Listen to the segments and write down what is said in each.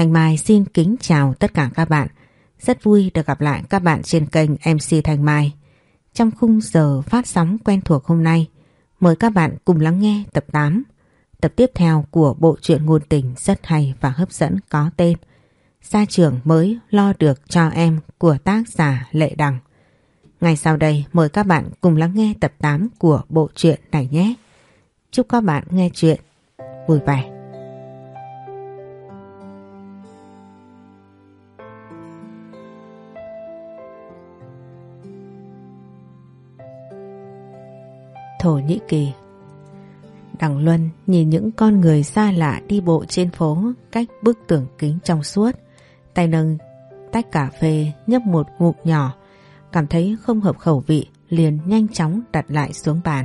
Thanh Mai xin kính chào tất cả các bạn. Rất vui được gặp lại các bạn trên kênh MC Thanh Mai. Trong khung giờ phát sóng quen thuộc hôm nay, mời các bạn cùng lắng nghe tập 8, tập tiếp theo của bộ truyện ngôn tình rất hay và hấp dẫn có tên Gia trưởng mới lo được cho em của tác giả Lệ Đằng. Ngay sau đây mời các bạn cùng lắng nghe tập 8 của bộ truyện này nhé. Chúc các bạn nghe chuyện vui vẻ. Thổ Nhĩ Kỳ Đằng Luân nhìn những con người xa lạ đi bộ trên phố cách bức tường kính trong suốt. Tay nâng tách cà phê nhấp một ngụm nhỏ, cảm thấy không hợp khẩu vị liền nhanh chóng đặt lại xuống bàn.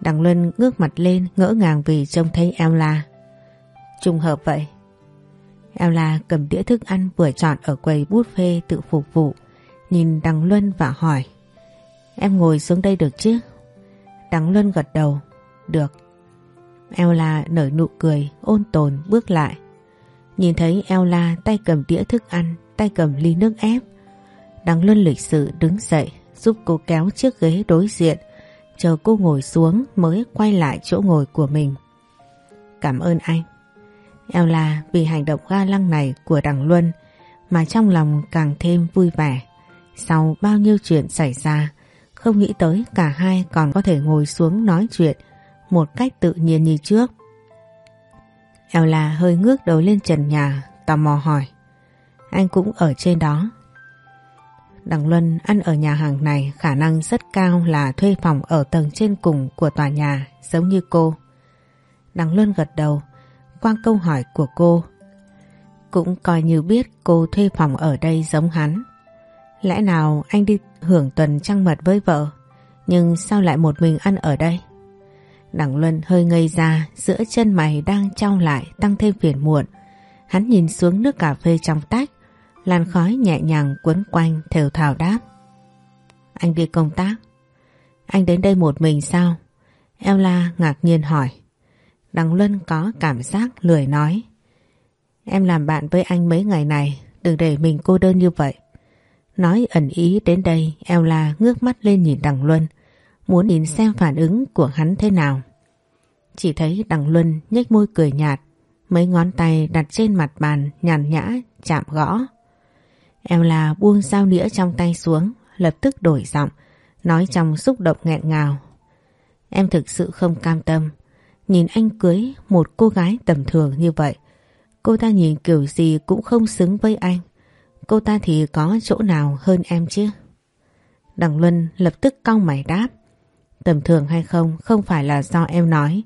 Đằng Luân ngước mặt lên ngỡ ngàng vì trông thấy Ella. Trùng hợp vậy. Ella cầm đĩa thức ăn vừa chọn ở quầy bút phê tự phục vụ, nhìn Đằng Luân và hỏi. Em ngồi xuống đây được chứ? Đằng Luân gật đầu. Được. Ella nở nụ cười ôn tồn bước lại. Nhìn thấy Ella tay cầm đĩa thức ăn, tay cầm ly nước ép. Đằng Luân lịch sự đứng dậy giúp cô kéo chiếc ghế đối diện chờ cô ngồi xuống mới quay lại chỗ ngồi của mình. Cảm ơn anh. Ella vì hành động ga lăng này của Đằng Luân mà trong lòng càng thêm vui vẻ. Sau bao nhiêu chuyện xảy ra, không nghĩ tới cả hai còn có thể ngồi xuống nói chuyện một cách tự nhiên như trước. Ella hơi ngước đầu lên trần nhà, tò mò hỏi. Anh cũng ở trên đó. Đằng Luân ăn ở nhà hàng này khả năng rất cao là thuê phòng ở tầng trên cùng của tòa nhà giống như cô. Đằng Luân gật đầu qua câu hỏi của cô. Cũng coi như biết cô thuê phòng ở đây giống hắn. Lẽ nào anh đi hưởng tuần trăng mật với vợ nhưng sao lại một mình ăn ở đây? Đằng Luân hơi ngây ra giữa chân mày đang trao lại tăng thêm phiền muộn. Hắn nhìn xuống nước cà phê trong tách làn khói nhẹ nhàng quấn quanh thều thào đáp. Anh đi công tác. Anh đến đây một mình sao? Ella ngạc nhiên hỏi. Đằng Luân có cảm giác lười nói. Em làm bạn với anh mấy ngày này, đừng để mình cô đơn như vậy. Nói ẩn ý đến đây, Ella ngước mắt lên nhìn Đằng Luân, muốn nhìn xem phản ứng của hắn thế nào. Chỉ thấy Đằng Luân nhếch môi cười nhạt, mấy ngón tay đặt trên mặt bàn nhàn nhã chạm gõ. Em là buông dao nĩa trong tay xuống, lập tức đổi giọng, nói trong xúc động nghẹn ngào. Em thực sự không cam tâm, nhìn anh cưới một cô gái tầm thường như vậy. Cô ta nhìn kiểu gì cũng không xứng với anh. Cô ta thì có chỗ nào hơn em chứ? Đằng Luân lập tức cong mày đáp. Tầm thường hay không không phải là do em nói.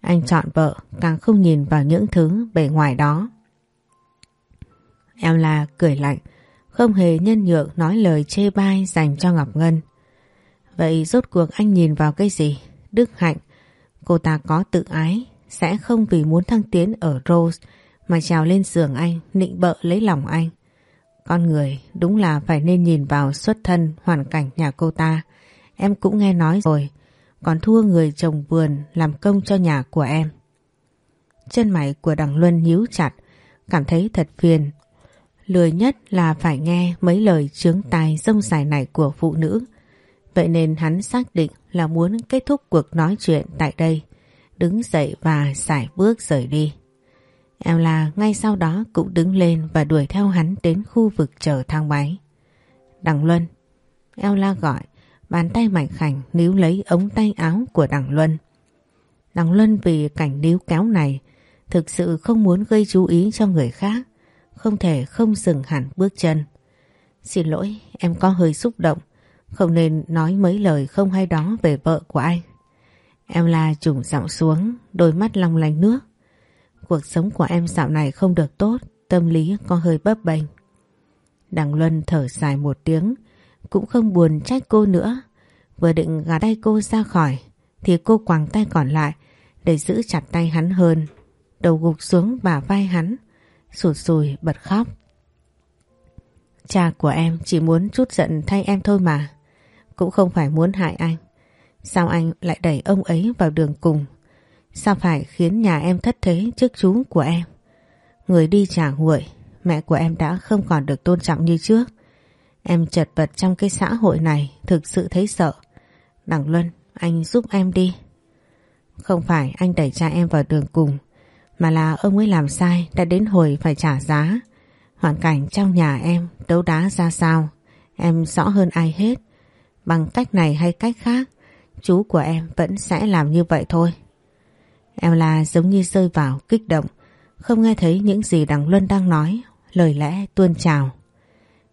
Anh chọn vợ càng không nhìn vào những thứ bề ngoài đó. Em là cười lạnh không hề nhân nhượng nói lời chê bai dành cho Ngọc Ngân. Vậy rốt cuộc anh nhìn vào cái gì? Đức Hạnh, cô ta có tự ái, sẽ không vì muốn thăng tiến ở Rose mà trèo lên giường anh, nịnh bợ lấy lòng anh. Con người đúng là phải nên nhìn vào xuất thân, hoàn cảnh nhà cô ta. Em cũng nghe nói rồi, còn thua người trồng vườn làm công cho nhà của em. Chân mày của đằng Luân nhíu chặt, cảm thấy thật phiền lười nhất là phải nghe mấy lời chướng tai rông dài này của phụ nữ. Vậy nên hắn xác định là muốn kết thúc cuộc nói chuyện tại đây, đứng dậy và xài bước rời đi. Ella ngay sau đó cũng đứng lên và đuổi theo hắn đến khu vực chờ thang máy. Đằng Luân Ella gọi, bàn tay mạnh khảnh níu lấy ống tay áo của Đằng Luân. Đằng Luân vì cảnh níu kéo này thực sự không muốn gây chú ý cho người khác không thể không dừng hẳn bước chân. Xin lỗi, em có hơi xúc động, không nên nói mấy lời không hay đó về vợ của anh. Em la trùng giọng xuống, đôi mắt long lanh nước. Cuộc sống của em dạo này không được tốt, tâm lý có hơi bấp bênh. Đằng Luân thở dài một tiếng, cũng không buồn trách cô nữa. Vừa định gạt tay cô ra khỏi, thì cô quàng tay còn lại để giữ chặt tay hắn hơn. Đầu gục xuống bả vai hắn, sụt sùi bật khóc. Cha của em chỉ muốn chút giận thay em thôi mà, cũng không phải muốn hại anh. Sao anh lại đẩy ông ấy vào đường cùng? Sao phải khiến nhà em thất thế trước chú của em? Người đi trả nguội, mẹ của em đã không còn được tôn trọng như trước. Em chật vật trong cái xã hội này, thực sự thấy sợ. Đằng Luân, anh giúp em đi. Không phải anh đẩy cha em vào đường cùng, mà là ông ấy làm sai đã đến hồi phải trả giá. Hoàn cảnh trong nhà em đấu đá ra sao, em rõ hơn ai hết. Bằng cách này hay cách khác, chú của em vẫn sẽ làm như vậy thôi. Em là giống như rơi vào kích động, không nghe thấy những gì đằng Luân đang nói, lời lẽ tuôn trào.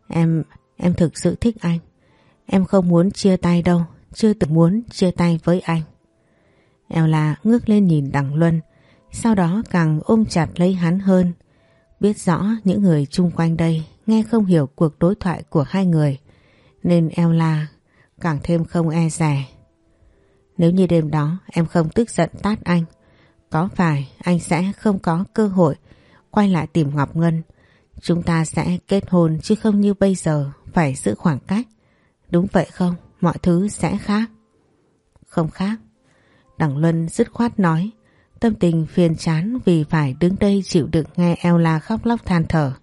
Em, em thực sự thích anh. Em không muốn chia tay đâu, chưa từng muốn chia tay với anh. Em là ngước lên nhìn đằng Luân, sau đó càng ôm chặt lấy hắn hơn. Biết rõ những người chung quanh đây nghe không hiểu cuộc đối thoại của hai người, nên Ella càng thêm không e rè. Nếu như đêm đó em không tức giận tát anh, có phải anh sẽ không có cơ hội quay lại tìm Ngọc Ngân. Chúng ta sẽ kết hôn chứ không như bây giờ, phải giữ khoảng cách. Đúng vậy không? Mọi thứ sẽ khác. Không khác. Đằng Luân dứt khoát nói. Tâm tình phiền chán vì phải đứng đây chịu đựng nghe Ella khóc lóc than thở.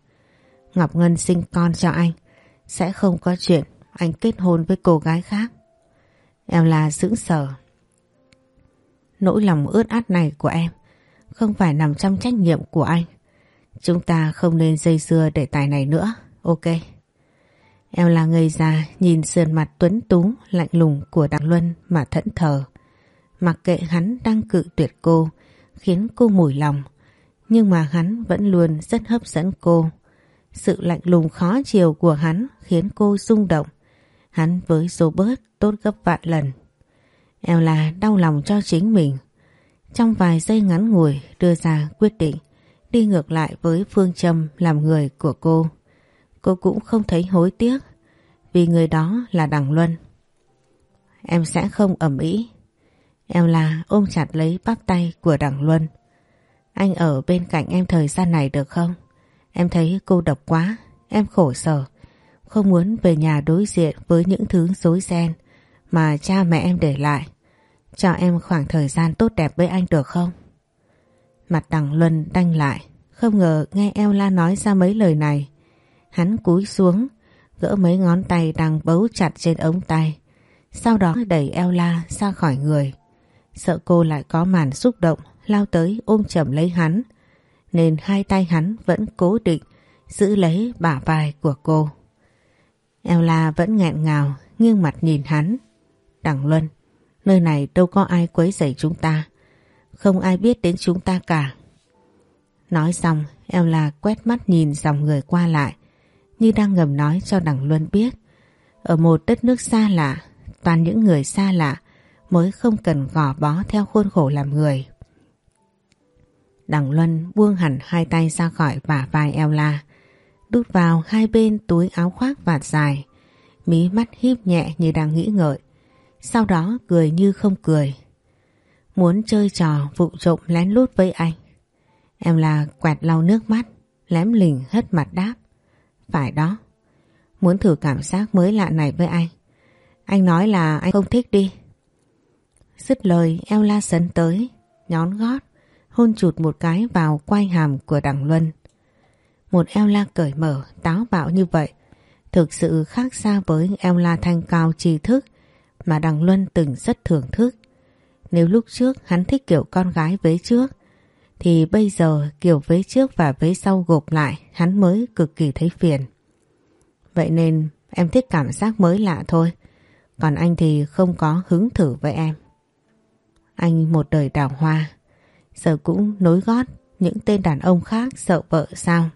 Ngọc Ngân sinh con cho anh. Sẽ không có chuyện anh kết hôn với cô gái khác. Ella sững sờ. Nỗi lòng ướt át này của em, không phải nằm trong trách nhiệm của anh. Chúng ta không nên dây dưa để tài này nữa. Ok. Em là người già, nhìn sườn mặt tuấn tú, lạnh lùng của Đặng Luân mà thẫn thờ. Mặc kệ hắn đang cự tuyệt cô, khiến cô mùi lòng. Nhưng mà hắn vẫn luôn rất hấp dẫn cô. Sự lạnh lùng khó chiều của hắn khiến cô rung động. Hắn với Robert tốt gấp vạn lần. Eo là đau lòng cho chính mình. Trong vài giây ngắn ngủi đưa ra quyết định đi ngược lại với phương châm làm người của cô. Cô cũng không thấy hối tiếc vì người đó là Đằng Luân. Em sẽ không ẩm ý. Em là ôm chặt lấy bắp tay của Đằng Luân. Anh ở bên cạnh em thời gian này được không? Em thấy cô độc quá, em khổ sở. Không muốn về nhà đối diện với những thứ rối ren mà cha mẹ em để lại. Cho em khoảng thời gian tốt đẹp với anh được không? Mặt đằng Luân đanh lại, không ngờ nghe Ella nói ra mấy lời này. Hắn cúi xuống, gỡ mấy ngón tay đang bấu chặt trên ống tay. Sau đó đẩy Ella ra khỏi người. Sợ cô lại có màn xúc động, lao tới ôm chầm lấy hắn. Nên hai tay hắn vẫn cố định, giữ lấy bả vai của cô. Ella vẫn nghẹn ngào, nghiêng mặt nhìn hắn. Đằng Luân, Nơi này đâu có ai quấy rầy chúng ta. Không ai biết đến chúng ta cả. Nói xong, em là quét mắt nhìn dòng người qua lại, như đang ngầm nói cho Đằng Luân biết. Ở một đất nước xa lạ, toàn những người xa lạ mới không cần gò bó theo khuôn khổ làm người. Đằng Luân buông hẳn hai tay ra khỏi bả vai eo la, đút vào hai bên túi áo khoác vạt dài, mí mắt híp nhẹ như đang nghĩ ngợi. Sau đó cười như không cười. Muốn chơi trò vụ trộm lén lút với anh. Em là quẹt lau nước mắt, lém lình hất mặt đáp. Phải đó. Muốn thử cảm giác mới lạ này với anh. Anh nói là anh không thích đi. Dứt lời eo la sấn tới, nhón gót, hôn chụt một cái vào quai hàm của đằng Luân. Một eo la cởi mở, táo bạo như vậy, thực sự khác xa với eo la thanh cao trí thức mà Đằng Luân từng rất thưởng thức. Nếu lúc trước hắn thích kiểu con gái vế trước, thì bây giờ kiểu vế trước và vế sau gộp lại hắn mới cực kỳ thấy phiền. Vậy nên em thích cảm giác mới lạ thôi, còn anh thì không có hứng thử với em. Anh một đời đào hoa, giờ cũng nối gót những tên đàn ông khác sợ vợ sao.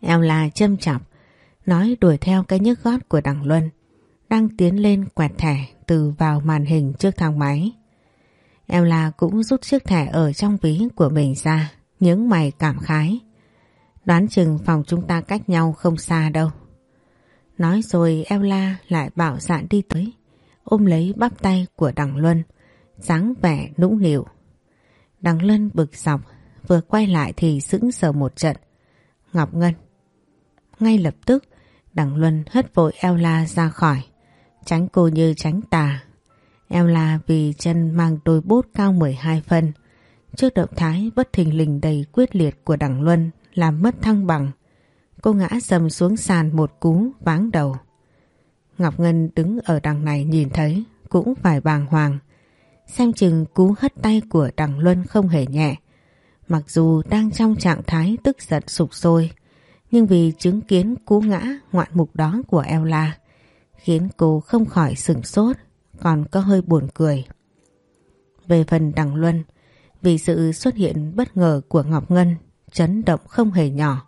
Em là châm chọc, nói đuổi theo cái nhức gót của đằng Luân đang tiến lên quẹt thẻ từ vào màn hình trước thang máy. Em là cũng rút chiếc thẻ ở trong ví của mình ra, những mày cảm khái. Đoán chừng phòng chúng ta cách nhau không xa đâu. Nói rồi Ella lại bảo dạn đi tới, ôm lấy bắp tay của Đằng Luân, dáng vẻ nũng nịu. Đằng Luân bực dọc, vừa quay lại thì sững sờ một trận. Ngọc Ngân. Ngay lập tức, Đằng Luân hất vội Ella ra khỏi. Tránh cô như tránh tà. Em là vì chân mang đôi bốt cao 12 phân. trước động thái bất thình lình đầy quyết liệt của đằng Luân làm mất thăng bằng. Cô ngã dầm xuống sàn một cú váng đầu. Ngọc Ngân đứng ở đằng này nhìn thấy cũng phải bàng hoàng. Xem chừng cú hất tay của đằng Luân không hề nhẹ. Mặc dù đang trong trạng thái tức giận sụp sôi, nhưng vì chứng kiến cú ngã ngoạn mục đó của Ella, khiến cô không khỏi sừng sốt, còn có hơi buồn cười. Về phần đằng Luân, vì sự xuất hiện bất ngờ của Ngọc Ngân, chấn động không hề nhỏ.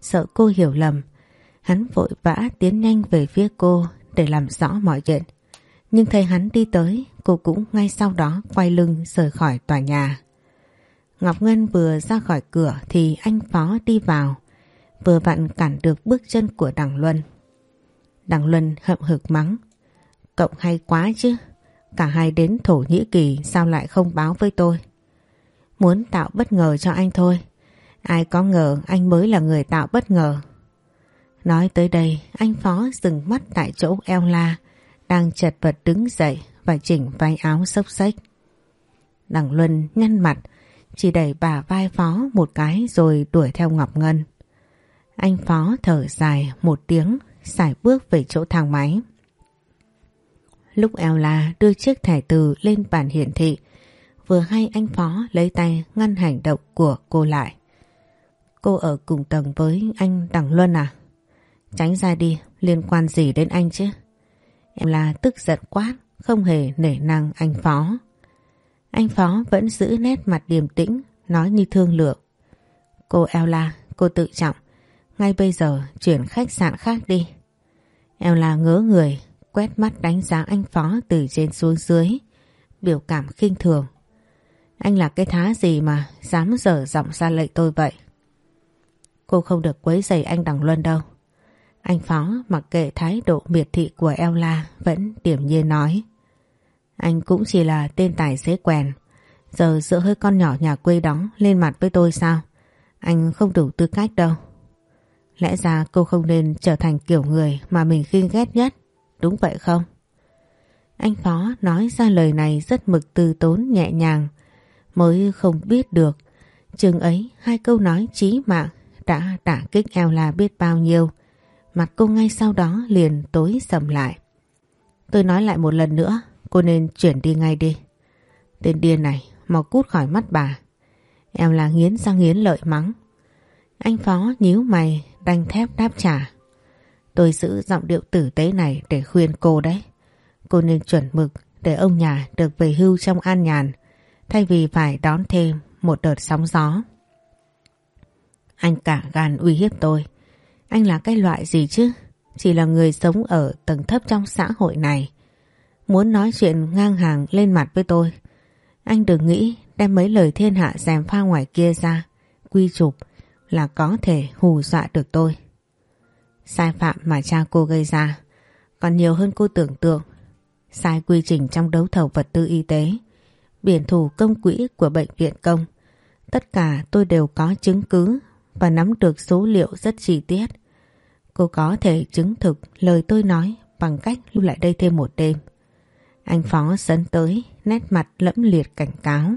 Sợ cô hiểu lầm, hắn vội vã tiến nhanh về phía cô để làm rõ mọi chuyện. Nhưng thấy hắn đi tới, cô cũng ngay sau đó quay lưng rời khỏi tòa nhà. Ngọc Ngân vừa ra khỏi cửa thì anh Phó đi vào, vừa vặn cản được bước chân của Đằng Luân. Đằng Luân hậm hực mắng. Cậu hay quá chứ, cả hai đến Thổ Nhĩ Kỳ sao lại không báo với tôi? Muốn tạo bất ngờ cho anh thôi, ai có ngờ anh mới là người tạo bất ngờ. Nói tới đây, anh Phó dừng mắt tại chỗ eo la, đang chật vật đứng dậy và chỉnh vai áo xốc xếch. Đằng Luân nhăn mặt, chỉ đẩy bà vai Phó một cái rồi đuổi theo Ngọc Ngân. Anh Phó thở dài một tiếng, xài bước về chỗ thang máy. Lúc Ella đưa chiếc thẻ từ lên bàn hiển thị, vừa hay anh Phó lấy tay ngăn hành động của cô lại. Cô ở cùng tầng với anh Đằng Luân à? Tránh ra đi, liên quan gì đến anh chứ? Em là tức giận quá, không hề nể năng anh Phó. Anh Phó vẫn giữ nét mặt điềm tĩnh, nói như thương lượng. Cô Ella, cô tự trọng, ngay bây giờ chuyển khách sạn khác đi. Ella ngớ người, quét mắt đánh giá anh Phó từ trên xuống dưới, biểu cảm khinh thường. Anh là cái thá gì mà dám dở giọng ra lệnh tôi vậy? Cô không được quấy rầy anh Đằng Luân đâu. Anh Phó mặc kệ thái độ miệt thị của Ella vẫn điểm nhiên nói. Anh cũng chỉ là tên tài xế quèn. Giờ dựa hơi con nhỏ nhà quê đóng lên mặt với tôi sao? Anh không đủ tư cách đâu. Lẽ ra cô không nên trở thành kiểu người mà mình khinh ghét nhất. Đúng vậy không? Anh Phó nói ra lời này rất mực từ tốn nhẹ nhàng. Mới không biết được. Chừng ấy hai câu nói chí mạng đã đả kích eo là biết bao nhiêu. Mặt cô ngay sau đó liền tối sầm lại. Tôi nói lại một lần nữa, cô nên chuyển đi ngay đi. Tên điên này, mau cút khỏi mắt bà. Em là nghiến sang nghiến lợi mắng. Anh Phó nhíu mày, đanh thép đáp trả. Tôi giữ giọng điệu tử tế này để khuyên cô đấy. Cô nên chuẩn mực để ông nhà được về hưu trong an nhàn, thay vì phải đón thêm một đợt sóng gió. Anh cả gan uy hiếp tôi. Anh là cái loại gì chứ? Chỉ là người sống ở tầng thấp trong xã hội này. Muốn nói chuyện ngang hàng lên mặt với tôi. Anh đừng nghĩ đem mấy lời thiên hạ dèm pha ngoài kia ra. Quy chụp là có thể hù dọa được tôi. Sai phạm mà cha cô gây ra còn nhiều hơn cô tưởng tượng. Sai quy trình trong đấu thầu vật tư y tế, biển thủ công quỹ của bệnh viện công. Tất cả tôi đều có chứng cứ và nắm được số liệu rất chi tiết. Cô có thể chứng thực lời tôi nói bằng cách lưu lại đây thêm một đêm. Anh Phó sấn tới, nét mặt lẫm liệt cảnh cáo.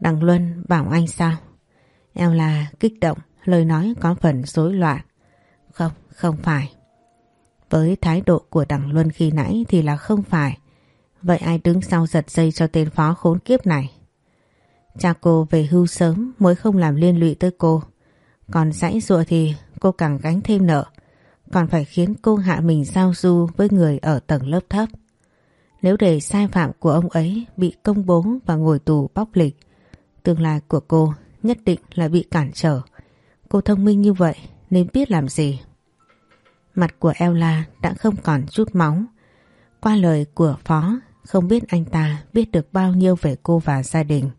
Đằng Luân bảo anh sao? Em là kích động, lời nói có phần rối loạn. Không, không phải. Với thái độ của đằng Luân khi nãy thì là không phải. Vậy ai đứng sau giật dây cho tên phó khốn kiếp này? Cha cô về hưu sớm mới không làm liên lụy tới cô. Còn dãy dụa thì cô càng gánh thêm nợ. Còn phải khiến cô hạ mình giao du với người ở tầng lớp thấp. Nếu để sai phạm của ông ấy bị công bố và ngồi tù bóc lịch, tương lai của cô nhất định là bị cản trở. Cô thông minh như vậy nên biết làm gì. Mặt của Ella đã không còn chút máu. Qua lời của Phó, không biết anh ta biết được bao nhiêu về cô và gia đình.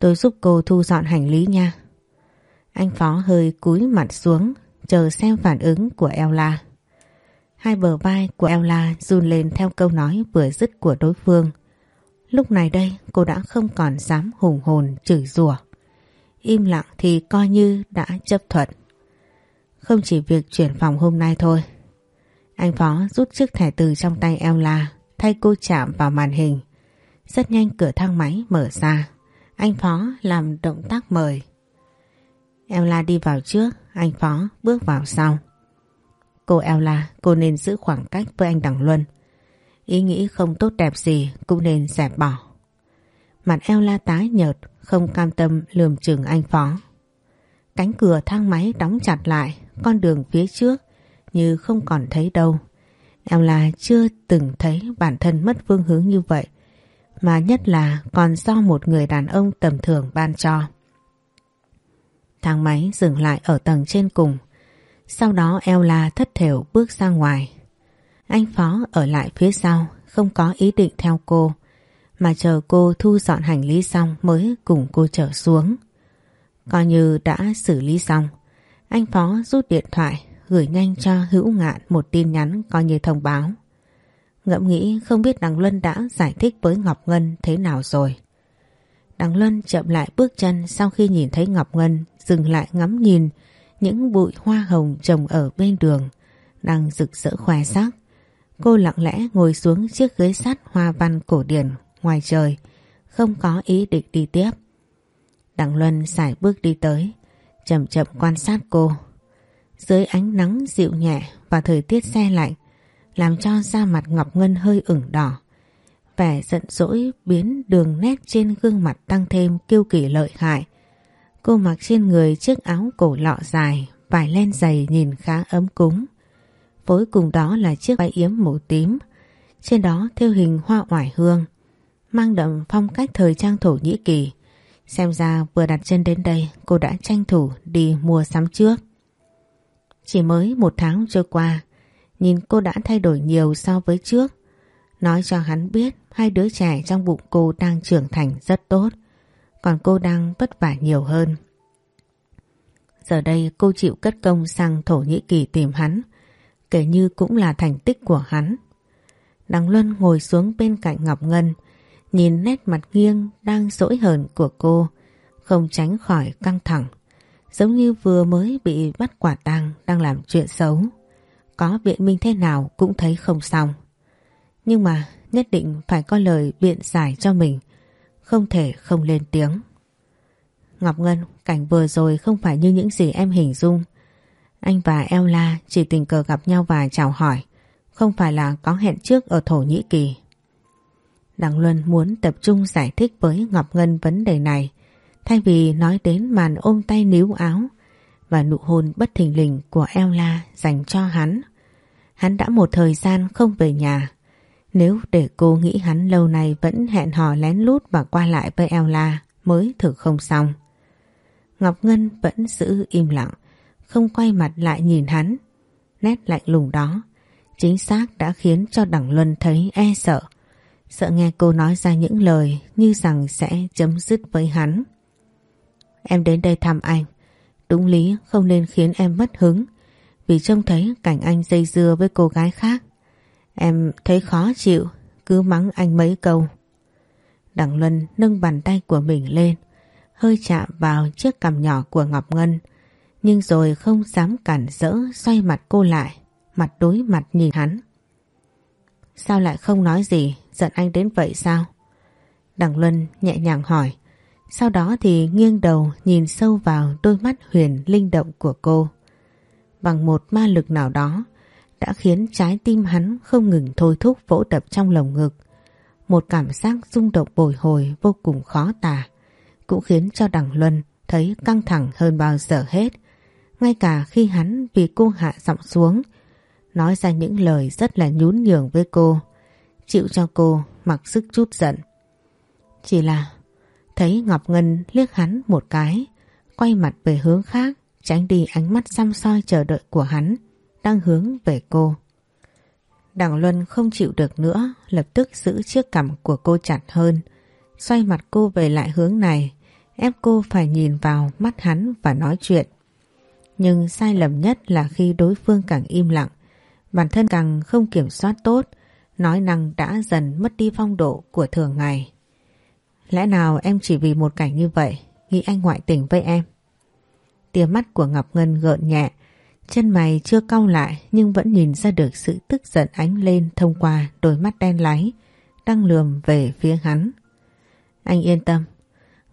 Tôi giúp cô thu dọn hành lý nha. Anh Phó hơi cúi mặt xuống, chờ xem phản ứng của Ella. Hai bờ vai của Ella run lên theo câu nói vừa dứt của đối phương. Lúc này đây cô đã không còn dám hùng hồn chửi rủa. Im lặng thì coi như đã chấp thuận. Không chỉ việc chuyển phòng hôm nay thôi. Anh Phó rút chiếc thẻ từ trong tay Ella thay cô chạm vào màn hình. Rất nhanh cửa thang máy mở ra. anh Phó làm động tác mời. Em La đi vào trước, anh Phó bước vào sau. Cô Ella, cô nên giữ khoảng cách với anh Đằng Luân. Ý nghĩ không tốt đẹp gì cũng nên dẹp bỏ. Mặt Ella tái nhợt, không cam tâm lườm chừng anh Phó. Cánh cửa thang máy đóng chặt lại, con đường phía trước như không còn thấy đâu. Ella chưa từng thấy bản thân mất phương hướng như vậy, mà nhất là còn do một người đàn ông tầm thường ban cho. Thang máy dừng lại ở tầng trên cùng, sau đó Ella thất thểu bước ra ngoài. Anh Phó ở lại phía sau, không có ý định theo cô, mà chờ cô thu dọn hành lý xong mới cùng cô trở xuống. Coi như đã xử lý xong, anh Phó rút điện thoại gửi nhanh cho Hữu Ngạn một tin nhắn coi như thông báo. Ngẫm nghĩ không biết Đằng Luân đã giải thích với Ngọc Ngân thế nào rồi. Đằng Luân chậm lại bước chân sau khi nhìn thấy Ngọc Ngân dừng lại ngắm nhìn những bụi hoa hồng trồng ở bên đường đang rực rỡ khoe sắc. Cô lặng lẽ ngồi xuống chiếc ghế sắt hoa văn cổ điển ngoài trời, không có ý định đi tiếp. Đặng Luân xài bước đi tới, chậm chậm quan sát cô. Dưới ánh nắng dịu nhẹ và thời tiết xe lạnh, làm cho da mặt Ngọc Ngân hơi ửng đỏ. Vẻ giận dỗi biến đường nét trên gương mặt tăng thêm kiêu kỳ lợi hại. Cô mặc trên người chiếc áo cổ lọ dài, vải len dày nhìn khá ấm cúng. Phối cùng đó là chiếc váy yếm màu tím, trên đó thêu hình hoa oải hương, mang đậm phong cách thời trang Thổ Nhĩ Kỳ. Xem ra vừa đặt chân đến đây cô đã tranh thủ đi mua sắm trước. Chỉ mới một tháng trôi qua, nhìn cô đã thay đổi nhiều so với trước. Nói cho hắn biết hai đứa trẻ trong bụng cô đang trưởng thành rất tốt, còn cô đang vất vả nhiều hơn. Giờ đây cô chịu cất công sang Thổ Nhĩ Kỳ tìm hắn, kể như cũng là thành tích của hắn. Đằng Luân ngồi xuống bên cạnh Ngọc Ngân, nhìn nét mặt nghiêng đang dỗi hờn của cô, không tránh khỏi căng thẳng, giống như vừa mới bị bắt quả tang đang làm chuyện xấu. Có biện minh thế nào cũng thấy không xong. Nhưng mà nhất định phải có lời biện giải cho mình, không thể không lên tiếng. Ngọc Ngân, cảnh vừa rồi không phải như những gì em hình dung. Anh và Ella chỉ tình cờ gặp nhau và chào hỏi, không phải là có hẹn trước ở Thổ Nhĩ Kỳ. Đặng Luân muốn tập trung giải thích với Ngọc Ngân vấn đề này, thay vì nói đến màn ôm tay níu áo và nụ hôn bất thình lình của Ella dành cho hắn. Hắn đã một thời gian không về nhà. Nếu để cô nghĩ hắn lâu nay vẫn hẹn hò lén lút và qua lại với Ella mới thử không xong. Ngọc Ngân vẫn giữ im lặng, không quay mặt lại nhìn hắn. Nét lạnh lùng đó, chính xác đã khiến cho Đặng Luân thấy e sợ. Sợ nghe cô nói ra những lời như rằng sẽ chấm dứt với hắn. Em đến đây thăm anh. Đúng lý không nên khiến em mất hứng vì trông thấy cảnh anh dây dưa với cô gái khác. Em thấy khó chịu, cứ mắng anh mấy câu. Đặng Luân nâng bàn tay của mình lên, hơi chạm vào chiếc cằm nhỏ của Ngọc Ngân, nhưng rồi không dám cản rỡ xoay mặt cô lại, mặt đối mặt nhìn hắn. Sao lại không nói gì, giận anh đến vậy sao? Đằng Luân nhẹ nhàng hỏi, sau đó thì nghiêng đầu nhìn sâu vào đôi mắt huyền linh động của cô. Bằng một ma lực nào đó đã khiến trái tim hắn không ngừng thôi thúc vỗ đập trong lồng ngực. Một cảm giác rung động bồi hồi vô cùng khó tả cũng khiến cho Đằng Luân thấy căng thẳng hơn bao giờ hết. Ngay cả khi hắn vì cô hạ giọng xuống, nói ra những lời rất là nhún nhường với cô, chịu cho cô mặc sức chút giận. Chỉ là thấy Ngọc Ngân liếc hắn một cái, quay mặt về hướng khác, tránh đi ánh mắt xăm soi chờ đợi của hắn, đang hướng về cô. Đằng Luân không chịu được nữa, lập tức giữ chiếc cằm của cô chặt hơn, xoay mặt cô về lại hướng này, ép cô phải nhìn vào mắt hắn và nói chuyện. Nhưng sai lầm nhất là khi đối phương càng im lặng, bản thân càng không kiểm soát tốt, nói năng đã dần mất đi phong độ của thường ngày. Lẽ nào em chỉ vì một cảnh như vậy nghĩ anh ngoại tình với em? Tia mắt của Ngọc Ngân gợn nhẹ, chân mày chưa cau lại nhưng vẫn nhìn ra được sự tức giận ánh lên thông qua đôi mắt đen láy đang lườm về phía hắn. Anh yên tâm,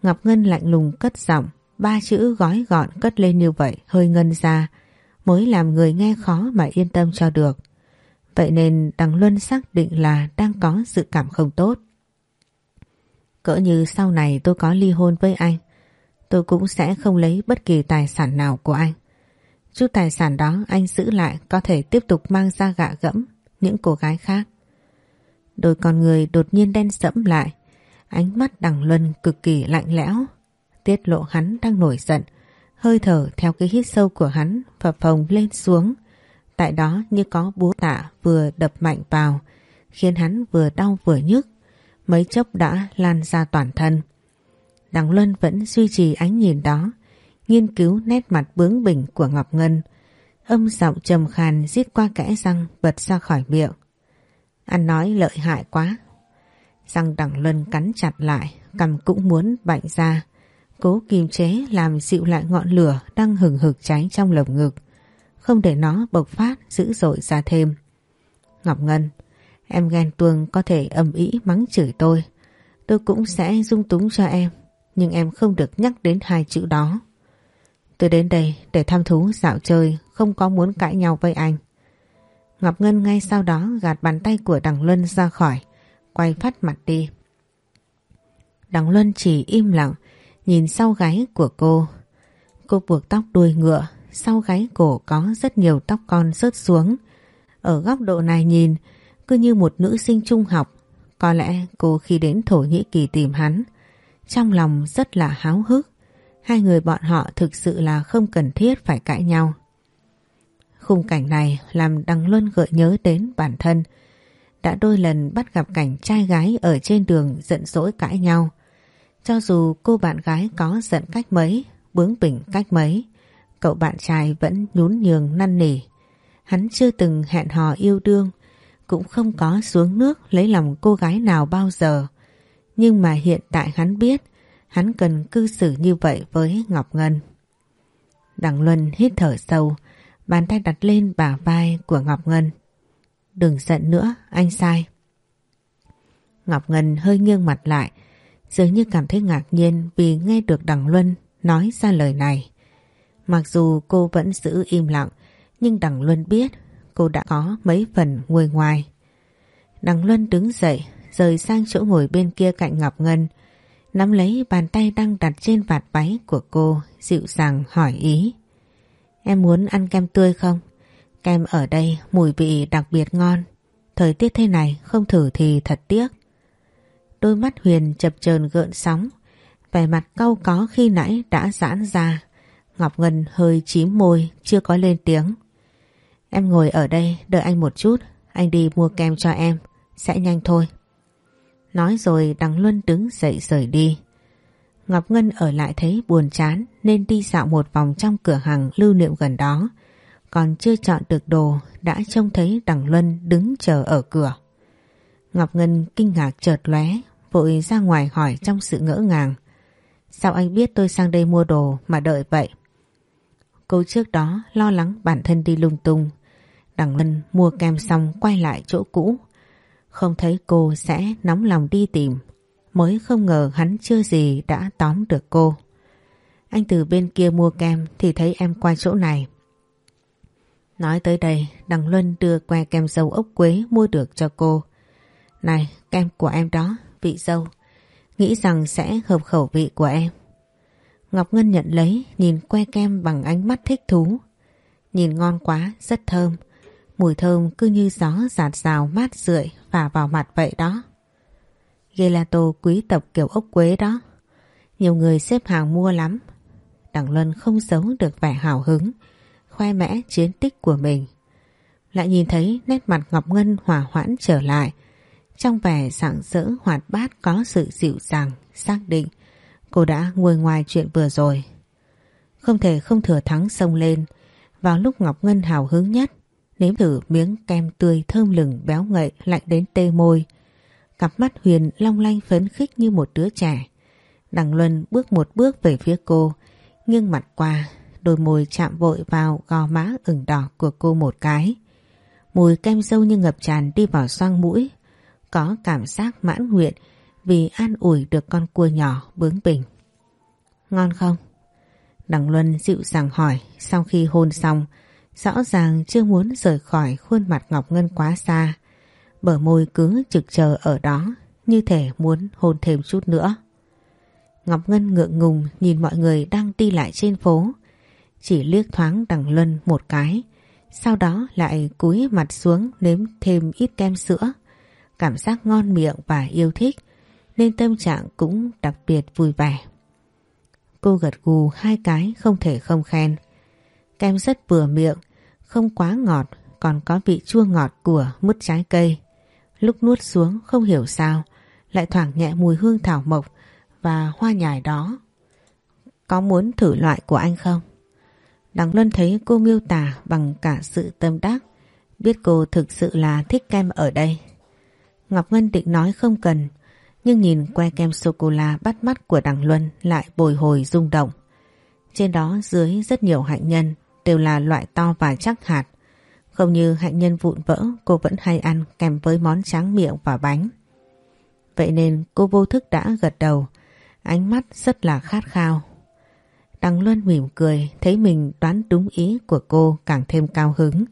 Ngọc Ngân lạnh lùng cất giọng, ba chữ gói gọn cất lên như vậy hơi ngân ra, mới làm người nghe khó mà yên tâm cho được. Vậy nên Đằng Luân xác định là đang có sự cảm không tốt. Cỡ như sau này tôi có ly hôn với anh, tôi cũng sẽ không lấy bất kỳ tài sản nào của anh. Chút tài sản đó anh giữ lại có thể tiếp tục mang ra gạ gẫm những cô gái khác. Đôi con người đột nhiên đen sẫm lại, ánh mắt đằng luân cực kỳ lạnh lẽo, tiết lộ hắn đang nổi giận, hơi thở theo cái hít sâu của hắn phập phồng lên xuống. Tại đó như có búa tạ vừa đập mạnh vào, khiến hắn vừa đau vừa nhức, mấy chốc đã lan ra toàn thân. Đằng Luân vẫn duy trì ánh nhìn đó, nghiên cứu nét mặt bướng bỉnh của Ngọc Ngân. Âm giọng trầm khàn giết qua kẽ răng bật ra khỏi miệng. Ăn nói lợi hại quá. Răng đằng Luân cắn chặt lại, cầm cũng muốn bạnh ra. Cố kiềm chế làm dịu lại ngọn lửa đang hừng hực cháy trong lồng ngực. Không để nó bộc phát dữ dội ra thêm. Ngọc Ngân, em ghen tuông có thể âm ý mắng chửi tôi. Tôi cũng sẽ dung túng cho em. Nhưng em không được nhắc đến hai chữ đó. Tôi đến đây để tham thú dạo chơi, không có muốn cãi nhau với anh. Ngọc Ngân ngay sau đó gạt bàn tay của Đằng Luân ra khỏi, quay phát mặt đi. Đằng Luân chỉ im lặng, nhìn sau gáy của cô. Cô buộc tóc đuôi ngựa, sau gáy cổ có rất nhiều tóc con rớt xuống. Ở góc độ này nhìn, cứ như một nữ sinh trung học. Có lẽ cô khi đến Thổ Nhĩ Kỳ tìm hắn, trong lòng rất là háo hức. Hai người bọn họ thực sự là không cần thiết phải cãi nhau. Khung cảnh này làm Đăng Luân gợi nhớ đến bản thân. Đã đôi lần bắt gặp cảnh trai gái ở trên đường giận dỗi cãi nhau. Cho dù cô bạn gái có giận cách mấy, bướng bỉnh cách mấy, cậu bạn trai vẫn nhún nhường năn nỉ. Hắn chưa từng hẹn hò yêu đương, cũng không có xuống nước lấy lòng cô gái nào bao giờ. Nhưng mà hiện tại hắn biết hắn cần cư xử như vậy với Ngọc Ngân. Đặng Luân hít thở sâu, bàn tay đặt lên bả vai của Ngọc Ngân. Đừng giận nữa, anh sai. Ngọc Ngân hơi nghiêng mặt lại, dường như cảm thấy ngạc nhiên vì nghe được Đặng Luân nói ra lời này. Mặc dù cô vẫn giữ im lặng, nhưng Đặng Luân biết cô đã có mấy phần nguôi ngoài. Đặng Luân đứng dậy, rời sang chỗ ngồi bên kia cạnh Ngọc Ngân, nắm lấy bàn tay đang đặt trên vạt váy của cô, dịu dàng hỏi ý. Em muốn ăn kem tươi không? Kem ở đây mùi vị đặc biệt ngon. Thời tiết thế này không thử thì thật tiếc. Đôi mắt Huyền chập chờn gợn sóng, vẻ mặt cau có khi nãy đã giãn ra. Ngọc Ngân hơi chím môi, chưa có lên tiếng. Em ngồi ở đây đợi anh một chút, anh đi mua kem cho em, sẽ nhanh thôi. Nói rồi Đằng Luân đứng dậy rời đi. Ngọc Ngân ở lại thấy buồn chán nên đi dạo một vòng trong cửa hàng lưu niệm gần đó. Còn chưa chọn được đồ đã trông thấy Đằng Luân đứng chờ ở cửa. Ngọc Ngân kinh ngạc chợt lóe, vội ra ngoài hỏi trong sự ngỡ ngàng. Sao anh biết tôi sang đây mua đồ mà đợi vậy? Cô trước đó lo lắng bản thân đi lung tung. Đằng Luân mua kem xong quay lại chỗ cũ. Không thấy cô sẽ nóng lòng đi tìm, Mới không ngờ hắn chưa gì đã tóm được cô. Anh từ bên kia mua kem Thì thấy em qua chỗ này. Nói tới đây, Đằng Luân đưa que kem dâu ốc quế Mua được cho cô. Này, kem của em đó, Vị dâu. Nghĩ rằng sẽ hợp khẩu vị của em. Ngọc Ngân nhận lấy Nhìn que kem bằng ánh mắt thích thú Nhìn ngon quá rất thơm Mùi thơm cứ như gió giạt rào mát rượi phả vào mặt vậy đó. Gelato quý tập kiểu ốc quế đó. Nhiều người xếp hàng mua lắm. Đặng Luân không giấu được vẻ hào hứng, khoe mẽ chiến tích của mình. Lại nhìn thấy nét mặt Ngọc Ngân hòa hoãn trở lại. Trong vẻ sảng rỡ hoạt bát có sự dịu dàng, xác định cô đã nguôi ngoài chuyện vừa rồi. Không thể không thừa thắng sông lên. Vào lúc Ngọc Ngân hào hứng nhất, nếm thử miếng kem tươi thơm lừng béo ngậy lạnh đến tê môi. Cặp mắt Huyền long lanh phấn khích như một đứa trẻ. Đằng Luân bước một bước về phía cô, nghiêng mặt qua, đôi môi chạm vội vào gò má ửng đỏ của cô một cái. Mùi kem dâu như ngập tràn đi vào xoang mũi, có cảm giác mãn nguyện vì an ủi được con cua nhỏ bướng bỉnh. Ngon không? Đằng Luân dịu dàng hỏi, sau khi hôn xong, rõ ràng chưa muốn rời khỏi khuôn mặt Ngọc Ngân quá xa. Bờ môi cứ trực chờ ở đó, như thể muốn hôn thêm chút nữa. Ngọc Ngân ngượng ngùng nhìn mọi người đang đi lại trên phố. Chỉ liếc thoáng đằng Luân một cái. Sau đó lại cúi mặt xuống nếm thêm ít kem sữa. Cảm giác ngon miệng và yêu thích nên tâm trạng cũng đặc biệt vui vẻ. Cô gật gù hai cái không thể không khen. Kem rất vừa miệng, không quá ngọt, còn có vị chua ngọt của mứt trái cây. Lúc nuốt xuống không hiểu sao, lại thoảng nhẹ mùi hương thảo mộc và hoa nhài đó. Có muốn thử loại của anh không? Đằng Luân thấy cô miêu tả bằng cả sự tâm đắc, biết cô thực sự là thích kem ở đây. Ngọc Ngân định nói không cần, nhưng nhìn que kem sô-cô-la bắt mắt của Đằng Luân lại bồi hồi rung động. Trên đó dưới rất nhiều hạnh nhân đều là loại to và chắc hạt. Không như hạnh nhân vụn vỡ cô vẫn hay ăn kèm với món tráng miệng và bánh. Vậy nên cô vô thức đã gật đầu, ánh mắt rất là khát khao. Đằng Luân mỉm cười thấy mình đoán đúng ý của cô càng thêm cao hứng.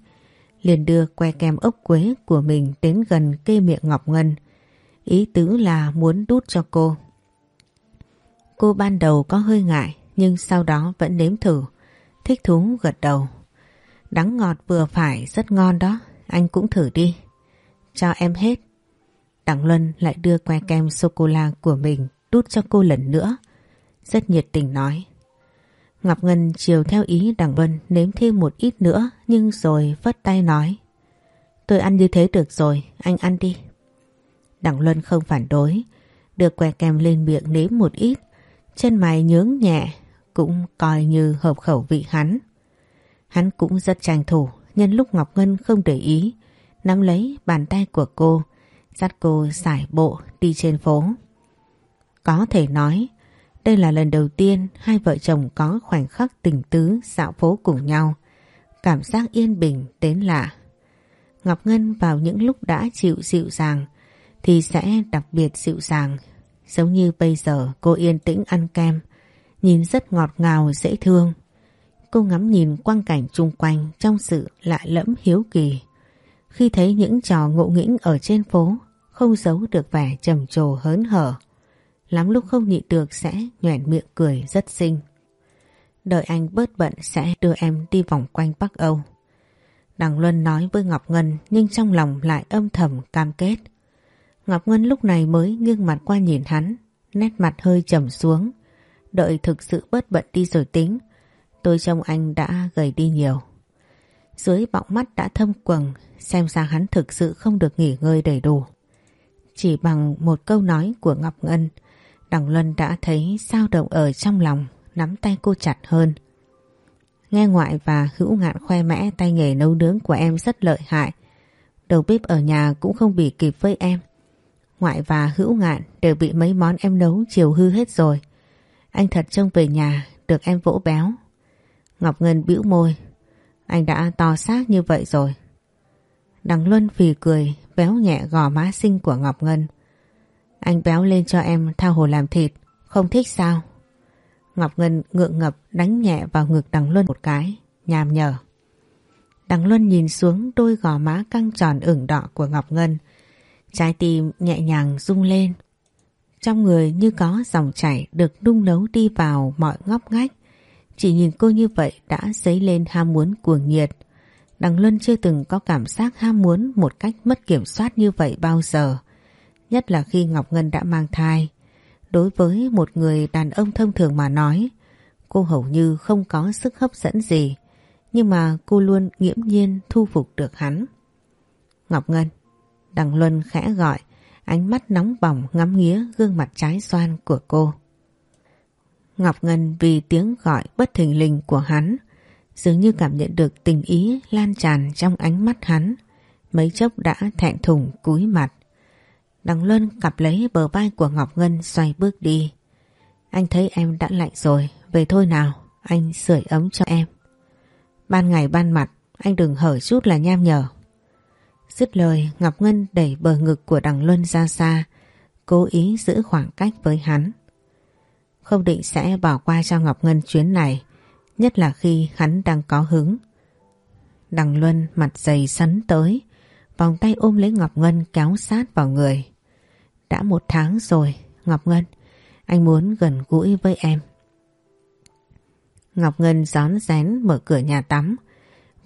Liền đưa que kem ốc quế của mình đến gần cây miệng Ngọc Ngân. Ý tứ là muốn đút cho cô. Cô ban đầu có hơi ngại nhưng sau đó vẫn nếm thử. Thích thú gật đầu. Đắng ngọt vừa phải rất ngon đó, anh cũng thử đi. Cho em hết. Đặng Luân lại đưa que kem sô-cô-la của mình đút cho cô lần nữa. Rất nhiệt tình nói. Ngọc Ngân chiều theo ý Đặng Luân nếm thêm một ít nữa nhưng rồi vất tay nói. Tôi ăn như thế được rồi, anh ăn đi. Đặng Luân không phản đối, đưa que kem lên miệng nếm một ít, chân mày nhướng nhẹ cũng coi như hợp khẩu vị hắn. Hắn cũng rất tranh thủ, nhân lúc Ngọc Ngân không để ý, nắm lấy bàn tay của cô, dắt cô xải bộ đi trên phố. Có thể nói, đây là lần đầu tiên hai vợ chồng có khoảnh khắc tình tứ dạo phố cùng nhau. Cảm giác yên bình đến lạ. Ngọc Ngân vào những lúc đã chịu dịu dàng thì sẽ đặc biệt dịu dàng. Giống như bây giờ cô yên tĩnh ăn kem, nhìn rất ngọt ngào dễ thương. Cô ngắm nhìn quang cảnh chung quanh trong sự lạ lẫm hiếu kỳ. Khi thấy những trò ngộ nghĩnh ở trên phố, không giấu được vẻ trầm trồ hớn hở. Lắm lúc không nhịn được sẽ nhoẻn miệng cười rất xinh. Đợi anh bớt bận sẽ đưa em đi vòng quanh Bắc Âu. Đằng Luân nói với Ngọc Ngân nhưng trong lòng lại âm thầm cam kết. Ngọc Ngân lúc này mới nghiêng mặt qua nhìn hắn, nét mặt hơi trầm xuống. Đợi thực sự bớt bận đi rồi tính, tôi trông anh đã gầy đi nhiều. Dưới bọng mắt đã thâm quầng, xem ra hắn thực sự không được nghỉ ngơi đầy đủ. Chỉ bằng một câu nói của Ngọc Ngân, Đằng Luân đã thấy sao động ở trong lòng, nắm tay cô chặt hơn. Nghe ngoại và hữu ngạn khoe mẽ tay nghề nấu nướng của em rất lợi hại. Đầu bếp ở nhà cũng không bị kịp với em. Ngoại và hữu ngạn đều bị mấy món em nấu chiều hư hết rồi. Anh thật trông về nhà được em vỗ béo. Ngọc Ngân bĩu môi. Anh đã to xác như vậy rồi. Đằng Luân phì cười béo nhẹ gò má xinh của Ngọc Ngân. Anh béo lên cho em thao hồ làm thịt, không thích sao? Ngọc Ngân ngượng ngập đánh nhẹ vào ngực Đằng Luân một cái, nhàm nhở. Đằng Luân nhìn xuống đôi gò má căng tròn ửng đỏ của Ngọc Ngân. Trái tim nhẹ nhàng rung lên. Trong người như có dòng chảy được nung nấu đi vào mọi ngóc ngách. Chỉ nhìn cô như vậy đã dấy lên ham muốn cuồng nhiệt. Đằng Luân chưa từng có cảm giác ham muốn một cách mất kiểm soát như vậy bao giờ. Nhất là khi Ngọc Ngân đã mang thai. Đối với một người đàn ông thông thường mà nói, cô hầu như không có sức hấp dẫn gì. Nhưng mà cô luôn nghiễm nhiên thu phục được hắn. Ngọc Ngân, Đằng Luân khẽ gọi, ánh mắt nóng bỏng ngắm nghía gương mặt trái xoan của cô. Ngọc Ngân vì tiếng gọi bất thình lình của hắn, dường như cảm nhận được tình ý lan tràn trong ánh mắt hắn, mấy chốc đã thẹn thùng cúi mặt. Đằng Luân cặp lấy bờ vai của Ngọc Ngân xoay bước đi. Anh thấy em đã lạnh rồi, về thôi nào, anh sưởi ấm cho em. Ban ngày ban mặt, anh đừng hở chút là nham nhở. Dứt lời Ngọc Ngân đẩy bờ ngực của đằng Luân ra xa Cố ý giữ khoảng cách với hắn Không định sẽ bỏ qua cho Ngọc Ngân chuyến này, nhất là khi hắn đang có hứng. Đằng Luân mặt dày sắn tới, vòng tay ôm lấy Ngọc Ngân kéo sát vào người. Đã một tháng rồi, Ngọc Ngân, anh muốn gần gũi với em. Ngọc Ngân gión rén mở cửa nhà tắm,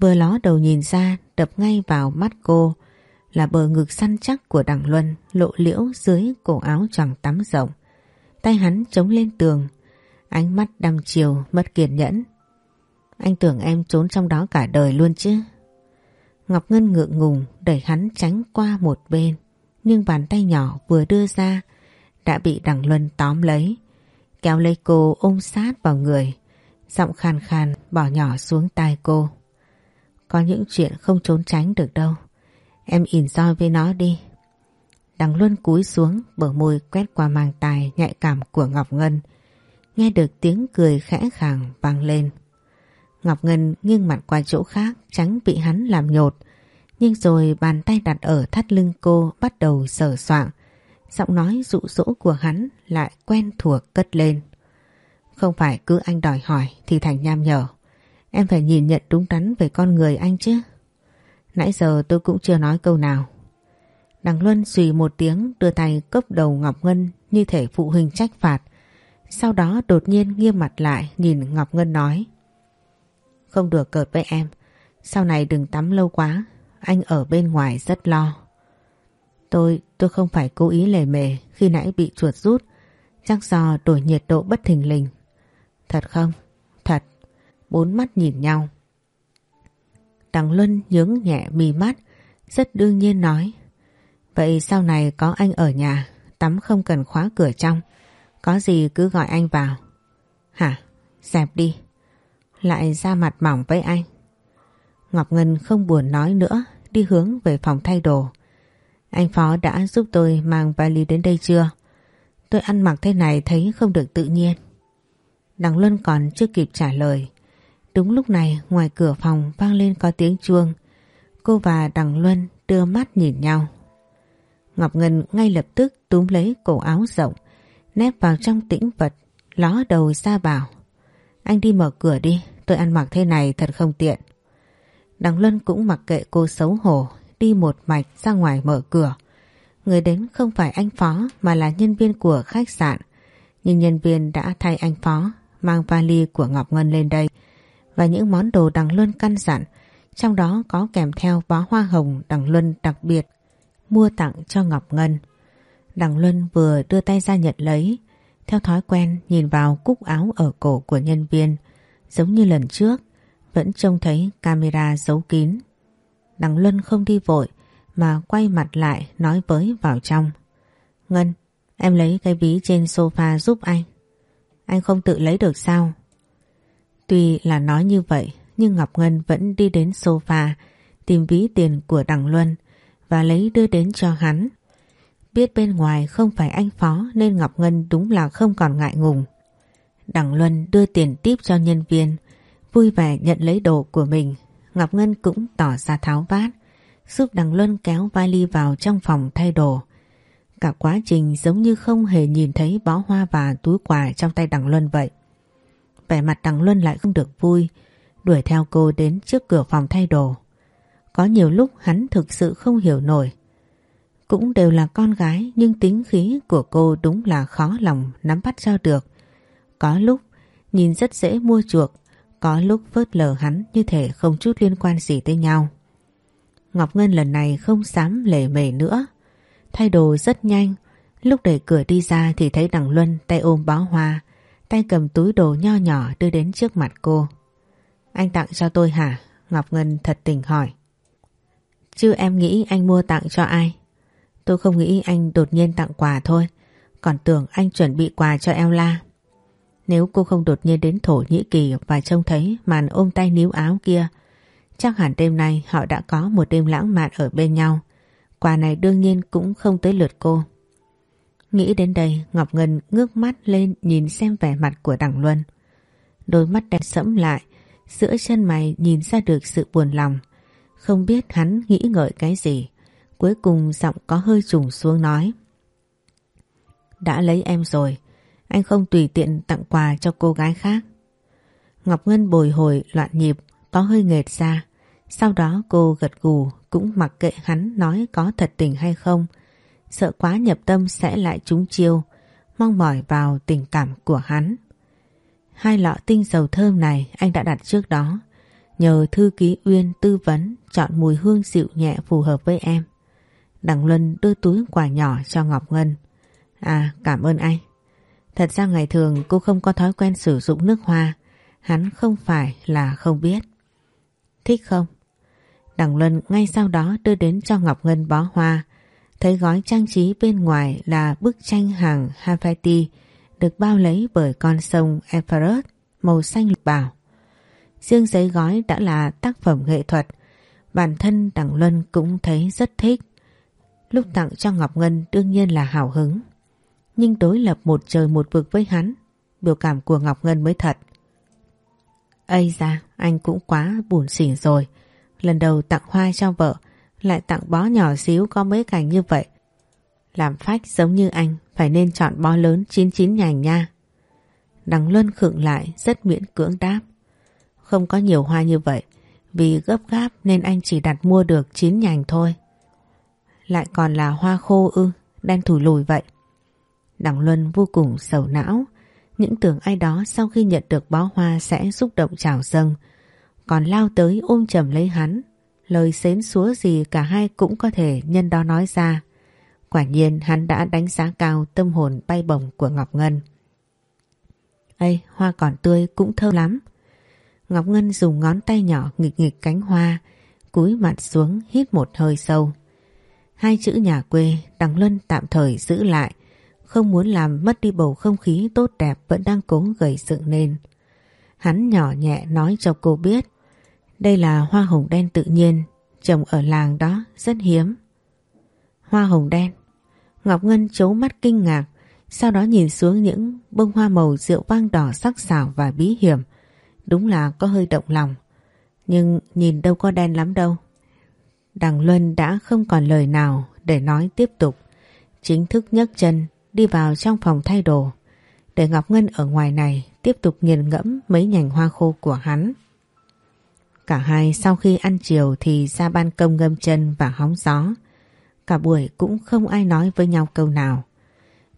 vừa ló đầu nhìn ra đập ngay vào mắt cô là bờ ngực săn chắc của đằng Luân lộ liễu dưới cổ áo choàng tắm rộng. Tay hắn chống lên tường, ánh mắt đăm chiều mất kiên nhẫn. Anh tưởng em trốn trong đó cả đời luôn chứ. Ngọc Ngân ngượng ngùng đẩy hắn tránh qua một bên, nhưng bàn tay nhỏ vừa đưa ra đã bị đằng Luân tóm lấy, kéo lấy cô ôm sát vào người, giọng khàn khàn bỏ nhỏ xuống tai cô. Có những chuyện không trốn tránh được đâu. Em ỉn roi với nó đi. Đằng Luân cúi xuống, bờ môi quét qua màng tài nhạy cảm của Ngọc Ngân. Nghe được tiếng cười khẽ khàng vang lên. Ngọc Ngân nghiêng mặt qua chỗ khác, tránh bị hắn làm nhột. Nhưng rồi bàn tay đặt ở thắt lưng cô bắt đầu sờ soạng. Giọng nói dụ dỗ của hắn lại quen thuộc cất lên. Không phải cứ anh đòi hỏi thì thành nham nhở. Em phải nhìn nhận đúng đắn về con người anh chứ. Nãy giờ tôi cũng chưa nói câu nào. Đằng Luân xùy một tiếng đưa tay cốc đầu Ngọc Ngân như thể phụ huynh trách phạt. Sau đó đột nhiên nghiêm mặt lại nhìn Ngọc Ngân nói. Không được cợt với em. Sau này đừng tắm lâu quá. Anh ở bên ngoài rất lo. Tôi, tôi không phải cố ý lề mề khi nãy bị chuột rút. Chắc do đổi nhiệt độ bất thình lình. Thật không? Thật. Bốn mắt nhìn nhau. Đằng Luân nhướng nhẹ mì mắt, rất đương nhiên nói. Vậy sau này có anh ở nhà, tắm không cần khóa cửa trong. Có gì cứ gọi anh vào. Hả? Dẹp đi. Lại ra mặt mỏng với anh. Ngọc Ngân không buồn nói nữa, đi hướng về phòng thay đồ. Anh Phó đã giúp tôi mang vali đến đây chưa? Tôi ăn mặc thế này thấy không được tự nhiên. Đằng Luân còn chưa kịp trả lời. Đúng lúc này ngoài cửa phòng vang lên có tiếng chuông. Cô và Đằng Luân đưa mắt nhìn nhau. Ngọc Ngân ngay lập tức túm lấy cổ áo rộng, nép vào trong tĩnh vật, ló đầu ra bảo. Anh đi mở cửa đi, tôi ăn mặc thế này thật không tiện. Đằng Luân cũng mặc kệ cô xấu hổ, đi một mạch ra ngoài mở cửa. Người đến không phải anh Phó mà là nhân viên của khách sạn. Nhưng nhân viên đã thay anh Phó mang vali của Ngọc Ngân lên đây và những món đồ Đằng Luân căn dặn, trong đó có kèm theo bó hoa hồng Đằng Luân đặc biệt mua tặng cho Ngọc Ngân. Đằng Luân vừa đưa tay ra nhận lấy, theo thói quen nhìn vào cúc áo ở cổ của nhân viên, giống như lần trước, vẫn trông thấy camera giấu kín. Đằng Luân không đi vội mà quay mặt lại nói với vào trong. Ngân, em lấy cái ví trên sofa giúp anh. Anh không tự lấy được sao? Tuy là nói như vậy nhưng Ngọc Ngân vẫn đi đến sofa tìm ví tiền của Đằng Luân và lấy đưa đến cho hắn. Biết bên ngoài không phải anh Phó nên Ngọc Ngân đúng là không còn ngại ngùng. Đằng Luân đưa tiền tiếp cho nhân viên, vui vẻ nhận lấy đồ của mình. Ngọc Ngân cũng tỏ ra tháo vát, giúp Đằng Luân kéo vali vào trong phòng thay đồ. Cả quá trình giống như không hề nhìn thấy bó hoa và túi quà trong tay Đằng Luân vậy. Vẻ mặt Đằng Luân lại không được vui, đuổi theo cô đến trước cửa phòng thay đồ. Có nhiều lúc hắn thực sự không hiểu nổi. Cũng đều là con gái nhưng tính khí của cô đúng là khó lòng nắm bắt cho được. Có lúc nhìn rất dễ mua chuộc, có lúc vớt lờ hắn như thể không chút liên quan gì tới nhau. Ngọc Ngân lần này không dám lề mề nữa. Thay đồ rất nhanh, lúc đẩy cửa đi ra thì thấy đằng Luân tay ôm bó hoa, tay cầm túi đồ nho nhỏ đưa đến trước mặt cô. Anh tặng cho tôi hả? Ngọc Ngân thật tình hỏi. Chứ em nghĩ anh mua tặng cho ai? Tôi không nghĩ anh đột nhiên tặng quà thôi. Còn tưởng anh chuẩn bị quà cho Ella. Nếu cô không đột nhiên đến Thổ Nhĩ Kỳ và trông thấy màn ôm tay níu áo kia, chắc hẳn đêm nay họ đã có một đêm lãng mạn ở bên nhau. Quà này đương nhiên cũng không tới lượt cô. Nghĩ đến đây Ngọc Ngân ngước mắt lên nhìn xem vẻ mặt của Đặng Luân. Đôi mắt đẹp sẫm lại, giữa chân mày nhìn ra được sự buồn lòng. Không biết hắn nghĩ ngợi cái gì. Cuối cùng giọng có hơi trùng xuống nói. Đã lấy em rồi, Anh không tùy tiện tặng quà cho cô gái khác. Ngọc Ngân bồi hồi loạn nhịp, có hơi nghệt ra. Sau đó cô gật gù cũng mặc kệ hắn nói có thật tình hay không. Sợ quá nhập tâm sẽ lại trúng chiêu, mong mỏi vào tình cảm của hắn. Hai lọ tinh dầu thơm này anh đã đặt trước đó. Nhờ thư ký Uyên tư vấn chọn mùi hương dịu nhẹ phù hợp với em. Đằng Luân đưa túi quà nhỏ cho Ngọc Ngân. À cảm ơn anh. Thật ra ngày thường cô không có thói quen sử dụng nước hoa. Hắn không phải là không biết. Thích không? Đằng Luân ngay sau đó đưa đến cho Ngọc Ngân bó hoa. Thấy gói trang trí bên ngoài là bức tranh hàng Hawaii được bao lấy bởi con sông Everest màu xanh lục bảo. Riêng giấy gói đã là tác phẩm nghệ thuật. Bản thân đặng Luân cũng thấy rất thích. Lúc tặng cho Ngọc Ngân đương nhiên là hào hứng. Nhưng đối lập một trời một vực với hắn, biểu cảm của Ngọc Ngân mới thật. Ây ra, anh cũng quá buồn xỉn rồi. Lần đầu tặng hoa cho vợ, lại tặng bó nhỏ xíu có mấy cành như vậy. Làm phách giống như anh, phải nên chọn bó lớn 99 nhành nha. Đằng Luân khựng lại rất miễn cưỡng đáp. Không có nhiều hoa như vậy, vì gấp gáp nên anh chỉ đặt mua được chín nhành thôi. Lại còn là hoa khô ư, đen thủi lùi vậy. Đằng Luân vô cùng sầu não, những tưởng ai đó sau khi nhận được bó hoa sẽ xúc động trào dâng, còn lao tới ôm chầm lấy hắn. Lời xến xúa gì cả hai cũng có thể nhân đó nói ra. Quả nhiên hắn đã đánh giá cao tâm hồn bay bổng của Ngọc Ngân. Ây, hoa còn tươi cũng thơm lắm. Ngọc Ngân dùng ngón tay nhỏ nghịch nghịch cánh hoa, cúi mặt xuống hít một hơi sâu. Hai chữ nhà quê Đằng Luân tạm thời giữ lại, không muốn làm mất đi bầu không khí tốt đẹp vẫn đang cố gầy dựng nên. Hắn nhỏ nhẹ nói cho cô biết, đây là hoa hồng đen tự nhiên, trồng ở làng đó rất hiếm. Hoa hồng đen, Ngọc Ngân chố mắt kinh ngạc, sau đó nhìn xuống những bông hoa màu rượu vang đỏ sắc sảo và bí hiểm. Đúng là có hơi động lòng, nhưng nhìn đâu có đen lắm đâu. Đằng Luân đã không còn lời nào để nói tiếp tục. Chính thức nhấc chân đi vào trong phòng thay đồ. Để Ngọc Ngân ở ngoài này tiếp tục nghiền ngẫm mấy nhành hoa khô của hắn. Cả hai sau khi ăn chiều thì ra ban công ngâm chân và hóng gió. Cả buổi cũng không ai nói với nhau câu nào.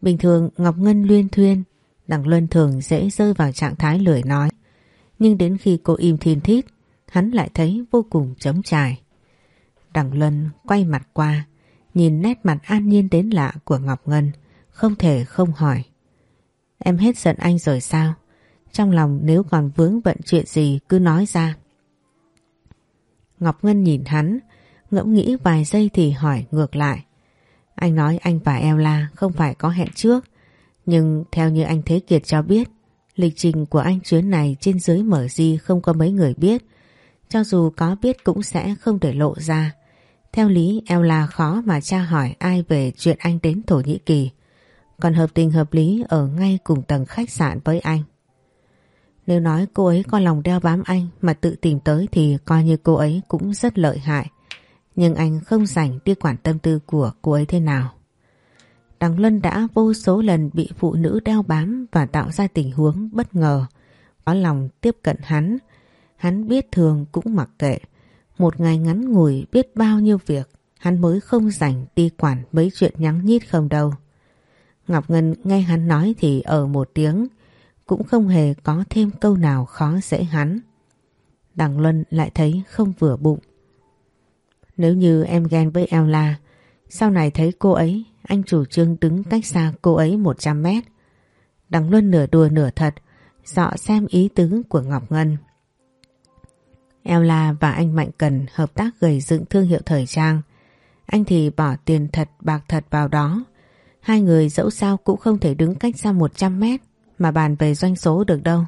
Bình thường Ngọc Ngân luyên thuyên, Đằng Luân thường dễ rơi vào trạng thái lười nói. Nhưng đến khi cô im thiên thít, hắn lại thấy vô cùng trống trải. Đằng Luân quay mặt qua, nhìn nét mặt an nhiên đến lạ của Ngọc Ngân, không thể không hỏi. Em hết giận anh rồi sao? Trong lòng nếu còn vướng bận chuyện gì cứ nói ra. Ngọc Ngân nhìn hắn, ngẫm nghĩ vài giây thì hỏi ngược lại. Anh nói anh và Ella không phải có hẹn trước, nhưng theo như anh Thế Kiệt cho biết, lịch trình của anh chuyến này trên dưới mở di không có mấy người biết. Cho dù có biết cũng sẽ không để lộ ra. Theo lý Ella khó mà tra hỏi ai về chuyện anh đến Thổ Nhĩ Kỳ. Còn hợp tình hợp lý ở ngay cùng tầng khách sạn với anh. Nếu nói cô ấy có lòng đeo bám anh mà tự tìm tới thì coi như cô ấy cũng rất lợi hại. Nhưng anh không rảnh đi quản tâm tư của cô ấy thế nào. Đằng Luân đã vô số lần bị phụ nữ đeo bám và tạo ra tình huống bất ngờ. Có lòng tiếp cận hắn. Hắn biết thường cũng mặc kệ. Một ngày ngắn ngủi biết bao nhiêu việc, hắn mới không rảnh đi quản mấy chuyện nhắn nhít không đâu. Ngọc Ngân nghe hắn nói thì ở một tiếng cũng không hề có thêm câu nào khó dễ hắn. Đằng Luân lại thấy không vừa bụng. Nếu như em ghen với Ella, sau này thấy cô ấy, anh chủ trương đứng cách xa cô ấy 100 mét. Đằng Luân nửa đùa nửa thật, dọ xem ý tứ của Ngọc Ngân. Ella và anh Mạnh Cần hợp tác gầy dựng thương hiệu thời trang. Anh thì bỏ tiền thật bạc thật vào đó. Hai người dẫu sao cũng không thể đứng cách xa 100 mét mà bàn về doanh số được đâu.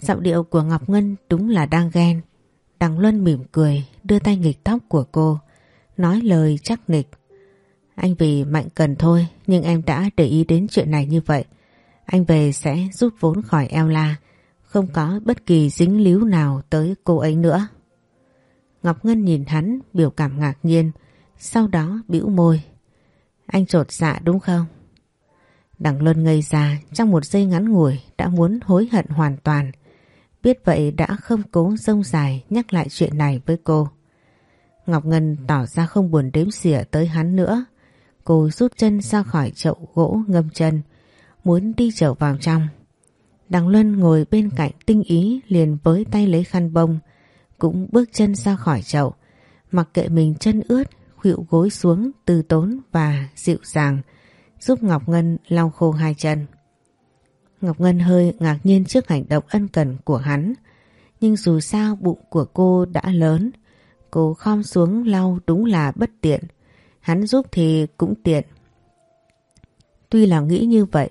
Giọng điệu của Ngọc Ngân đúng là đang ghen. Đằng Luân mỉm cười, đưa tay nghịch tóc của cô, nói lời chắc nịch. Anh vì mạnh cần thôi, nhưng em đã để ý đến chuyện này như vậy. Anh về sẽ rút vốn khỏi Ella, không có bất kỳ dính líu nào tới cô ấy nữa. Ngọc Ngân nhìn hắn biểu cảm ngạc nhiên, sau đó bĩu môi. Anh trột dạ đúng không? Đằng Luân ngây ra trong một giây ngắn ngủi đã muốn hối hận hoàn toàn. Biết vậy đã không cố dông dài nhắc lại chuyện này với cô. Ngọc Ngân tỏ ra không buồn đếm xỉa tới hắn nữa. Cô rút chân ra khỏi chậu gỗ ngâm chân, muốn đi trở vào trong. Đằng Luân ngồi bên cạnh tinh ý liền với tay lấy khăn bông, cũng bước chân ra khỏi chậu, mặc kệ mình chân ướt, khuỵu gối xuống từ tốn và dịu dàng, giúp Ngọc Ngân lau khô hai chân. Ngọc Ngân hơi ngạc nhiên trước hành động ân cần của hắn, nhưng dù sao bụng của cô đã lớn, cô khom xuống lau đúng là bất tiện, hắn giúp thì cũng tiện. Tuy là nghĩ như vậy,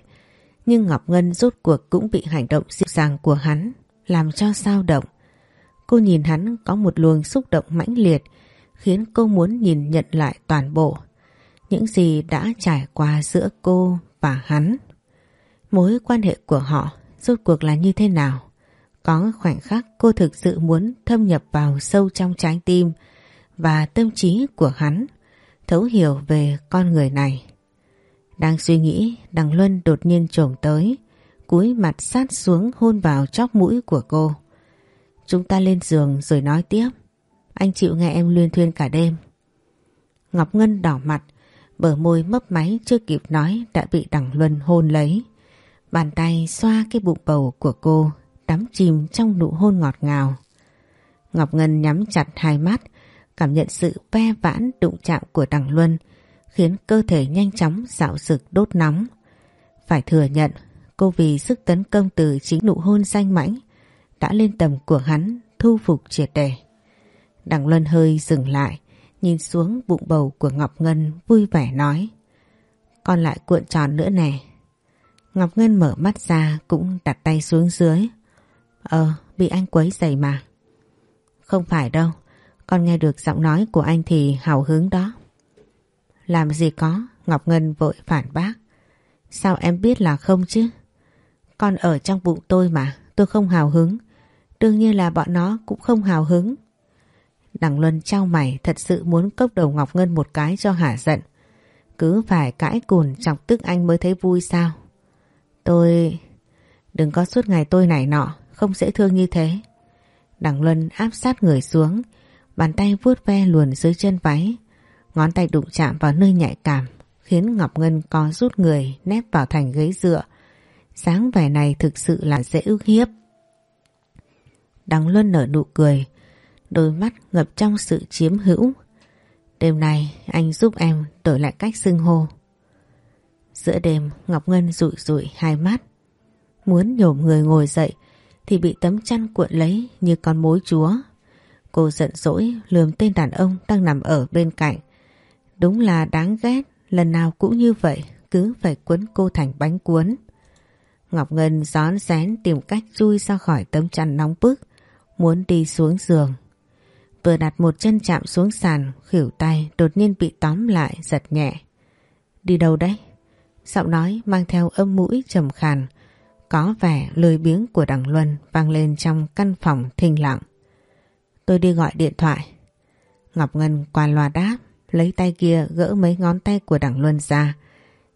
nhưng Ngọc Ngân rốt cuộc cũng bị hành động dịu dàng của hắn làm cho sao động. Cô nhìn hắn có một luồng xúc động mãnh liệt khiến cô muốn nhìn nhận lại toàn bộ những gì đã trải qua giữa cô và hắn. Mối quan hệ của họ rốt cuộc là như thế nào? Có khoảnh khắc cô thực sự muốn thâm nhập vào sâu trong trái tim và tâm trí của hắn, thấu hiểu về con người này. Đang suy nghĩ, Đằng Luân đột nhiên trồm tới, cúi mặt sát xuống hôn vào chóc mũi của cô. Chúng ta lên giường rồi nói tiếp. Anh chịu nghe em luyên thuyên cả đêm. Ngọc Ngân đỏ mặt, bờ môi mấp máy chưa kịp nói đã bị Đằng Luân hôn lấy. Bàn tay xoa cái bụng bầu của cô, đắm chìm trong nụ hôn ngọt ngào. Ngọc Ngân nhắm chặt hai mắt, cảm nhận sự ve vãn đụng chạm của Đằng Luân, khiến cơ thể nhanh chóng dạo rực đốt nóng. Phải thừa nhận, cô vì sức tấn công từ chính nụ hôn danh mãnh đã lên tầm của hắn thu phục triệt đề. Đằng Luân hơi dừng lại, nhìn xuống bụng bầu của Ngọc Ngân vui vẻ nói. Con lại cuộn tròn nữa nè. Ngọc Ngân mở mắt ra cũng đặt tay xuống dưới. Ờ, bị anh quấy dày mà. Không phải đâu, con nghe được giọng nói của anh thì hào hứng đó. Làm gì có, Ngọc Ngân vội phản bác. Sao em biết là không chứ? Con ở trong bụng tôi mà, tôi không hào hứng. Đương nhiên là bọn nó cũng không hào hứng. Đằng Luân trao mày thật sự muốn cốc đầu Ngọc Ngân một cái cho hả giận. Cứ phải cãi cùn chọc tức anh mới thấy vui sao? Tôi... Đừng có suốt ngày tôi này nọ, không dễ thương như thế. Đằng Luân áp sát người xuống, bàn tay vuốt ve luồn dưới chân váy, Ngón tay đụng chạm vào nơi nhạy cảm khiến Ngọc Ngân có rút người nép vào thành ghế dựa. sáng vẻ này thực sự là dễ ức hiếp. Đằng Luân nở nụ cười, đôi mắt ngập trong sự chiếm hữu. Đêm nay anh giúp em đổi lại cách xưng hô. Giữa đêm Ngọc Ngân rụi rụi hai mắt. Muốn nhổm người ngồi dậy thì bị tấm chăn cuộn lấy như con mối chúa. Cô giận dỗi lườm tên đàn ông đang nằm ở bên cạnh Đúng là đáng ghét, lần nào cũng như vậy, cứ phải quấn cô thành bánh cuốn. Ngọc Ngân gión rén tìm cách chui ra khỏi tấm chăn nóng bức, muốn đi xuống giường. Vừa đặt một chân chạm xuống sàn, khỉu tay đột nhiên bị tóm lại giật nhẹ. Đi đâu đấy? Giọng nói mang theo âm mũi trầm khàn, có vẻ lười biếng của đằng Luân vang lên trong căn phòng thinh lặng. Tôi đi gọi điện thoại. Ngọc Ngân qua loa đáp lấy tay kia gỡ mấy ngón tay của đằng Luân ra,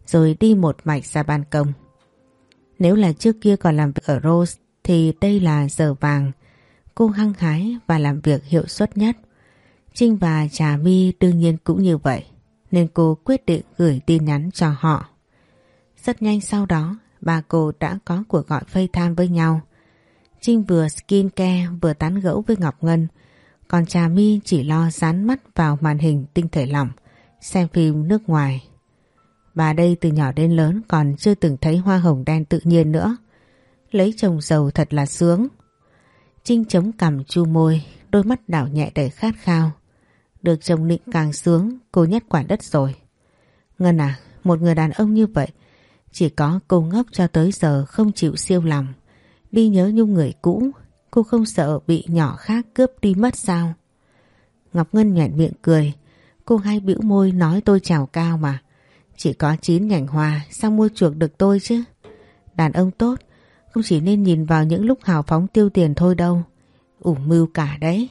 rồi đi một mạch ra ban công. Nếu là trước kia còn làm việc ở Rose thì đây là giờ vàng. Cô hăng hái và làm việc hiệu suất nhất. Trinh và Trà My đương nhiên cũng như vậy, nên cô quyết định gửi tin nhắn cho họ. Rất nhanh sau đó, bà cô đã có cuộc gọi FaceTime với nhau. Trinh vừa skin care vừa tán gẫu với Ngọc Ngân, còn Trà My chỉ lo dán mắt vào màn hình tinh thể lỏng, xem phim nước ngoài. Bà đây từ nhỏ đến lớn còn chưa từng thấy hoa hồng đen tự nhiên nữa. Lấy chồng giàu thật là sướng. Trinh chống cằm chu môi, đôi mắt đảo nhẹ đầy khát khao. Được chồng nịnh càng sướng, cô nhất quả đất rồi. Ngân à, một người đàn ông như vậy, chỉ có cô ngốc cho tới giờ không chịu siêu lòng. Đi nhớ nhung người cũ, Cô không sợ bị nhỏ khác cướp đi mất sao? Ngọc Ngân nhẹn miệng cười. Cô hay bĩu môi nói tôi chào cao mà. Chỉ có chín nhành hoa sao mua chuộc được tôi chứ? Đàn ông tốt không chỉ nên nhìn vào những lúc hào phóng tiêu tiền thôi đâu. ủ mưu cả đấy.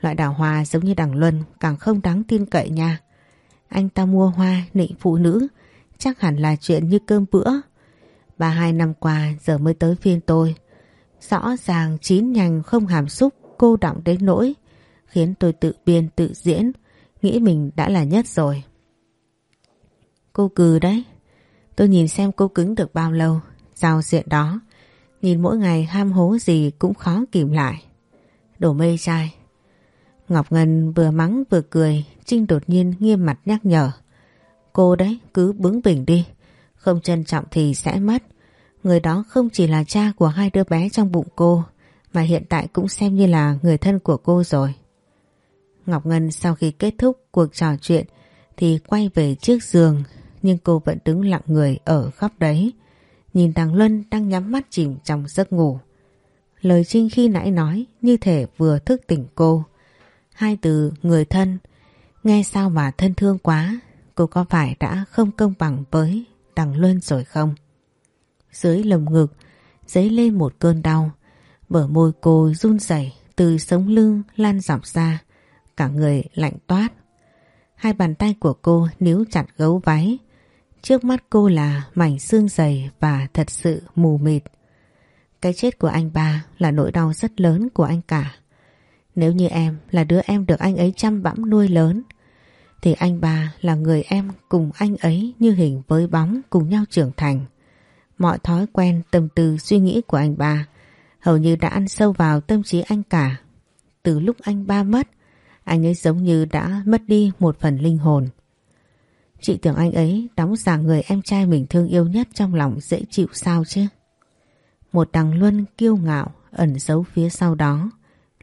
Loại đào hoa giống như đằng Luân, càng không đáng tin cậy nha. Anh ta mua hoa nịnh phụ nữ, chắc hẳn là chuyện như cơm bữa. Ba hai năm qua, giờ mới tới phiên tôi. Rõ ràng chín nhành không hàm xúc, cô động đến nỗi, khiến tôi tự biên, tự diễn, nghĩ mình đã là nhất rồi. Cô cừ đấy. Tôi nhìn xem cô cứng được bao lâu. Giao diện đó. Nhìn mỗi ngày ham hố gì cũng khó kìm lại. Đổ mê trai. Ngọc Ngân vừa mắng vừa cười. Trinh đột nhiên nghiêm mặt nhắc nhở. Cô đấy, cứ bướng bỉnh đi. Không trân trọng thì sẽ mất. Người đó không chỉ là cha của hai đứa bé trong bụng cô, mà hiện tại cũng xem như là người thân của cô rồi. Ngọc Ngân sau khi kết thúc cuộc trò chuyện thì quay về trước giường, nhưng cô vẫn đứng lặng người ở góc đấy. Nhìn Tàng Luân đang nhắm mắt chìm trong giấc ngủ. Lời Trinh khi nãy nói như thể vừa thức tỉnh cô. Hai từ người thân, nghe sao mà thân thương quá, cô có phải đã không công bằng với Tàng Luân rồi không? Dưới lồng ngực, dấy lên một cơn đau, bờ môi cô run rẩy từ sống lưng lan dọc ra, cả người lạnh toát. Hai bàn tay của cô níu chặt gấu váy, Trước mắt cô là mảnh xương dày và thật sự mù mịt. Cái chết của anh ba là nỗi đau rất lớn của anh cả. Nếu như em là đứa em được anh ấy chăm bẵm nuôi lớn, thì anh ba là người em cùng anh ấy như hình với bóng cùng nhau trưởng thành. Mọi thói quen, tâm tư, suy nghĩ của anh ba hầu như đã ăn sâu vào tâm trí anh cả. Từ lúc anh ba mất, anh ấy giống như đã mất đi một phần linh hồn. Chị tưởng anh ấy đóng giả người em trai mình thương yêu nhất trong lòng dễ chịu sao chứ? Một đằng luân kiêu ngạo ẩn giấu phía sau đó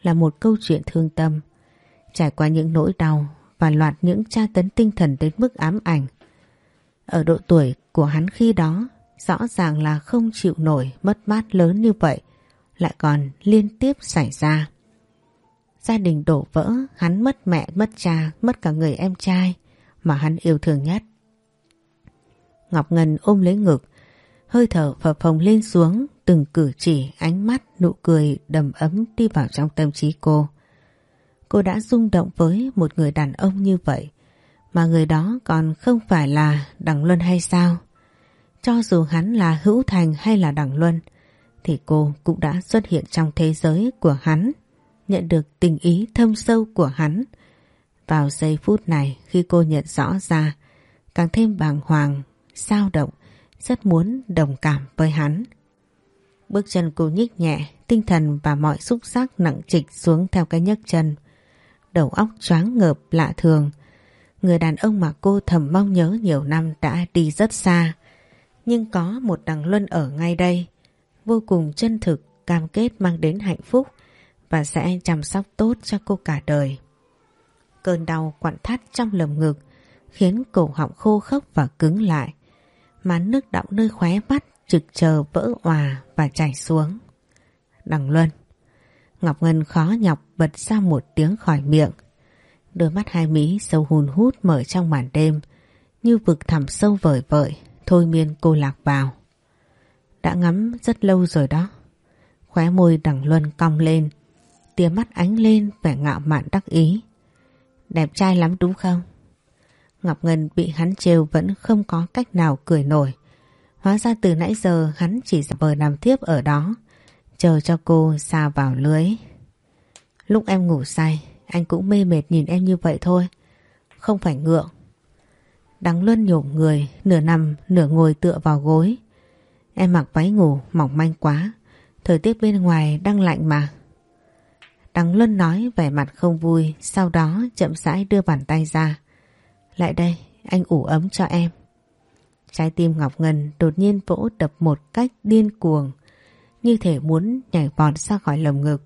là một câu chuyện thương tâm. Trải qua những nỗi đau và loạt những tra tấn tinh thần đến mức ám ảnh. Ở độ tuổi của hắn khi đó rõ ràng là không chịu nổi mất mát lớn như vậy lại còn liên tiếp xảy ra. Gia đình đổ vỡ, hắn mất mẹ, mất cha, mất cả người em trai mà hắn yêu thương nhất. Ngọc Ngân ôm lấy ngực, hơi thở phập phồng lên xuống, từng cử chỉ, ánh mắt, nụ cười đầm ấm đi vào trong tâm trí cô. Cô đã rung động với một người đàn ông như vậy, mà người đó còn không phải là Đằng Luân hay sao? Cho dù hắn là Hữu Thành hay là Đằng Luân, thì cô cũng đã xuất hiện trong thế giới của hắn, nhận được tình ý thâm sâu của hắn, vào giây phút này khi cô nhận rõ ra, càng thêm bàng hoàng, sao động, rất muốn đồng cảm với hắn. Bước chân cô nhích nhẹ, tinh thần và mọi xúc giác nặng trịch xuống theo cái nhấc chân. Đầu óc choáng ngợp lạ thường. Người đàn ông mà cô thầm mong nhớ nhiều năm đã đi rất xa. Nhưng có một đằng luân ở ngay đây. Vô cùng chân thực, cam kết mang đến hạnh phúc và sẽ chăm sóc tốt cho cô cả đời. Cơn đau quặn thắt trong lồng ngực, khiến cổ họng khô khốc và cứng lại. Má nước đọng nơi khóe mắt trực chờ vỡ òa và chảy xuống. Đằng Luân Ngọc Ngân khó nhọc bật ra một tiếng khỏi miệng. Đôi mắt hai mí sâu hùn hút mở trong màn đêm, như vực thẳm sâu vời vợi, thôi miên cô lạc vào. Đã ngắm rất lâu rồi đó. Khóe môi đằng Luân cong lên, tia mắt ánh lên vẻ ngạo mạn đắc ý. Đẹp trai lắm đúng không? Ngọc Ngân bị hắn trêu vẫn không có cách nào cười nổi. Hóa ra từ nãy giờ hắn chỉ giả vờ nằm tiếp ở đó, chờ cho cô xa vào lưới. Lúc em ngủ say, anh cũng mê mệt nhìn em như vậy thôi. Không phải ngượng. Đắng Luân nhổm người, nửa nằm, nửa ngồi tựa vào gối. Em mặc váy ngủ mỏng manh quá. Thời tiết bên ngoài đang lạnh mà. Đăng Luân nói vẻ mặt không vui, sau đó chậm rãi đưa bàn tay ra. Lại đây, anh ủ ấm cho em. Trái tim Ngọc Ngân đột nhiên vỗ đập một cách điên cuồng, như thể muốn nhảy vọt ra khỏi lồng ngực.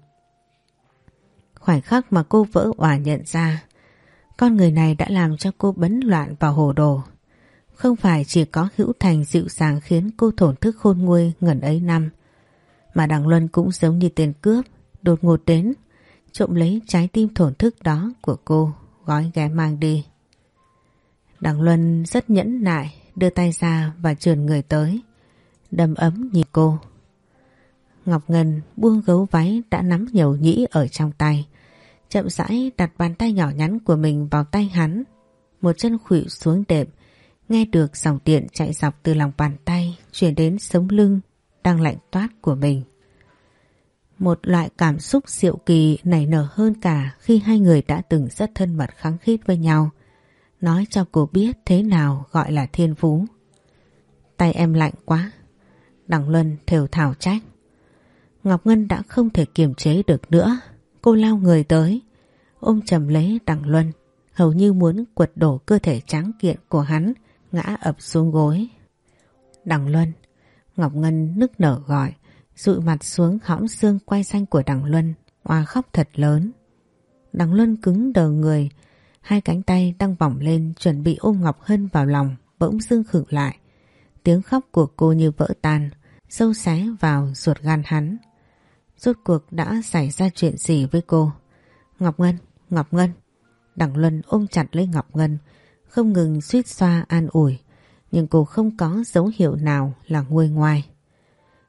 Khoảnh khắc mà cô vỡ òa nhận ra, con người này đã làm cho cô bấn loạn và hồ đồ. Không phải chỉ có hữu thành dịu dàng khiến cô thổn thức khôn nguôi ngần ấy năm, mà Đằng Luân cũng giống như tiền cướp, đột ngột đến, trộm lấy trái tim thổn thức đó của cô, gói ghé mang đi. Đằng Luân rất nhẫn nại, đưa tay ra và trườn người tới, đầm ấm nhìn cô. Ngọc Ngân buông gấu váy đã nắm nhiều nhĩ ở trong tay, chậm rãi đặt bàn tay nhỏ nhắn của mình vào tay hắn, một chân khuỵu xuống đệm, nghe được dòng điện chạy dọc từ lòng bàn tay chuyển đến sống lưng đang lạnh toát của mình. Một loại cảm xúc diệu kỳ nảy nở hơn cả khi hai người đã từng rất thân mật kháng khít với nhau. Nói cho cô biết thế nào gọi là thiên phú. Tay em lạnh quá. Đằng Luân thều thảo trách. Ngọc Ngân đã không thể kiềm chế được nữa. Cô lao người tới. Ôm chầm lấy đằng Luân. Hầu như muốn quật đổ cơ thể trắng kiện của hắn, ngã ập xuống gối. Đằng Luân. Ngọc Ngân nức nở gọi. Dụi mặt xuống hõm xương quay xanh của đằng Luân. Hoa khóc thật lớn. Đằng Luân cứng đờ người. Hai cánh tay đang vòng lên chuẩn bị ôm Ngọc Hân vào lòng. Bỗng dưng khựng lại. Tiếng khóc của cô như vỡ tan. Sâu xé vào ruột gan hắn. Rốt cuộc đã xảy ra chuyện gì với cô? Ngọc Ngân, Ngọc Ngân. Đằng Luân ôm chặt lấy Ngọc Ngân, không ngừng suýt xoa an ủi, nhưng cô không có dấu hiệu nào là nguôi ngoai.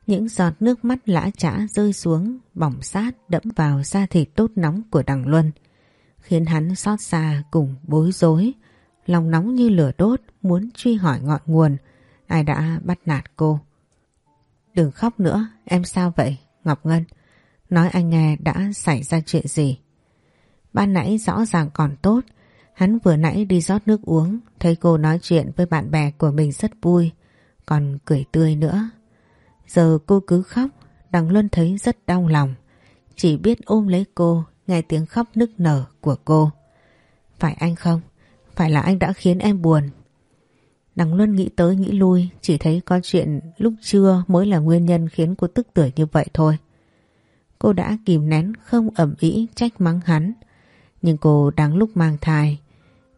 Những giọt nước mắt lã chã rơi xuống, bỏng sát đẫm vào da thịt tốt nóng của đằng Luân, khiến hắn xót xa cùng bối rối, lòng nóng như lửa đốt muốn truy hỏi ngọn nguồn, ai đã bắt nạt cô. Đừng khóc nữa, em sao vậy, Ngọc Ngân? Nói anh nghe đã xảy ra chuyện gì. Ban nãy rõ ràng còn tốt. Hắn vừa nãy đi rót nước uống, thấy cô nói chuyện với bạn bè của mình rất vui, còn cười tươi nữa. Giờ cô cứ khóc, Đằng Luân thấy rất đau lòng. Chỉ biết ôm lấy cô, nghe tiếng khóc nức nở của cô. Phải anh không? Phải là anh đã khiến em buồn. Đằng Luân nghĩ tới nghĩ lui, chỉ thấy có chuyện lúc trưa mới là nguyên nhân khiến cô tức tuổi như vậy thôi. Cô đã kìm nén không ẩm ý trách mắng hắn. Nhưng cô đang lúc mang thai.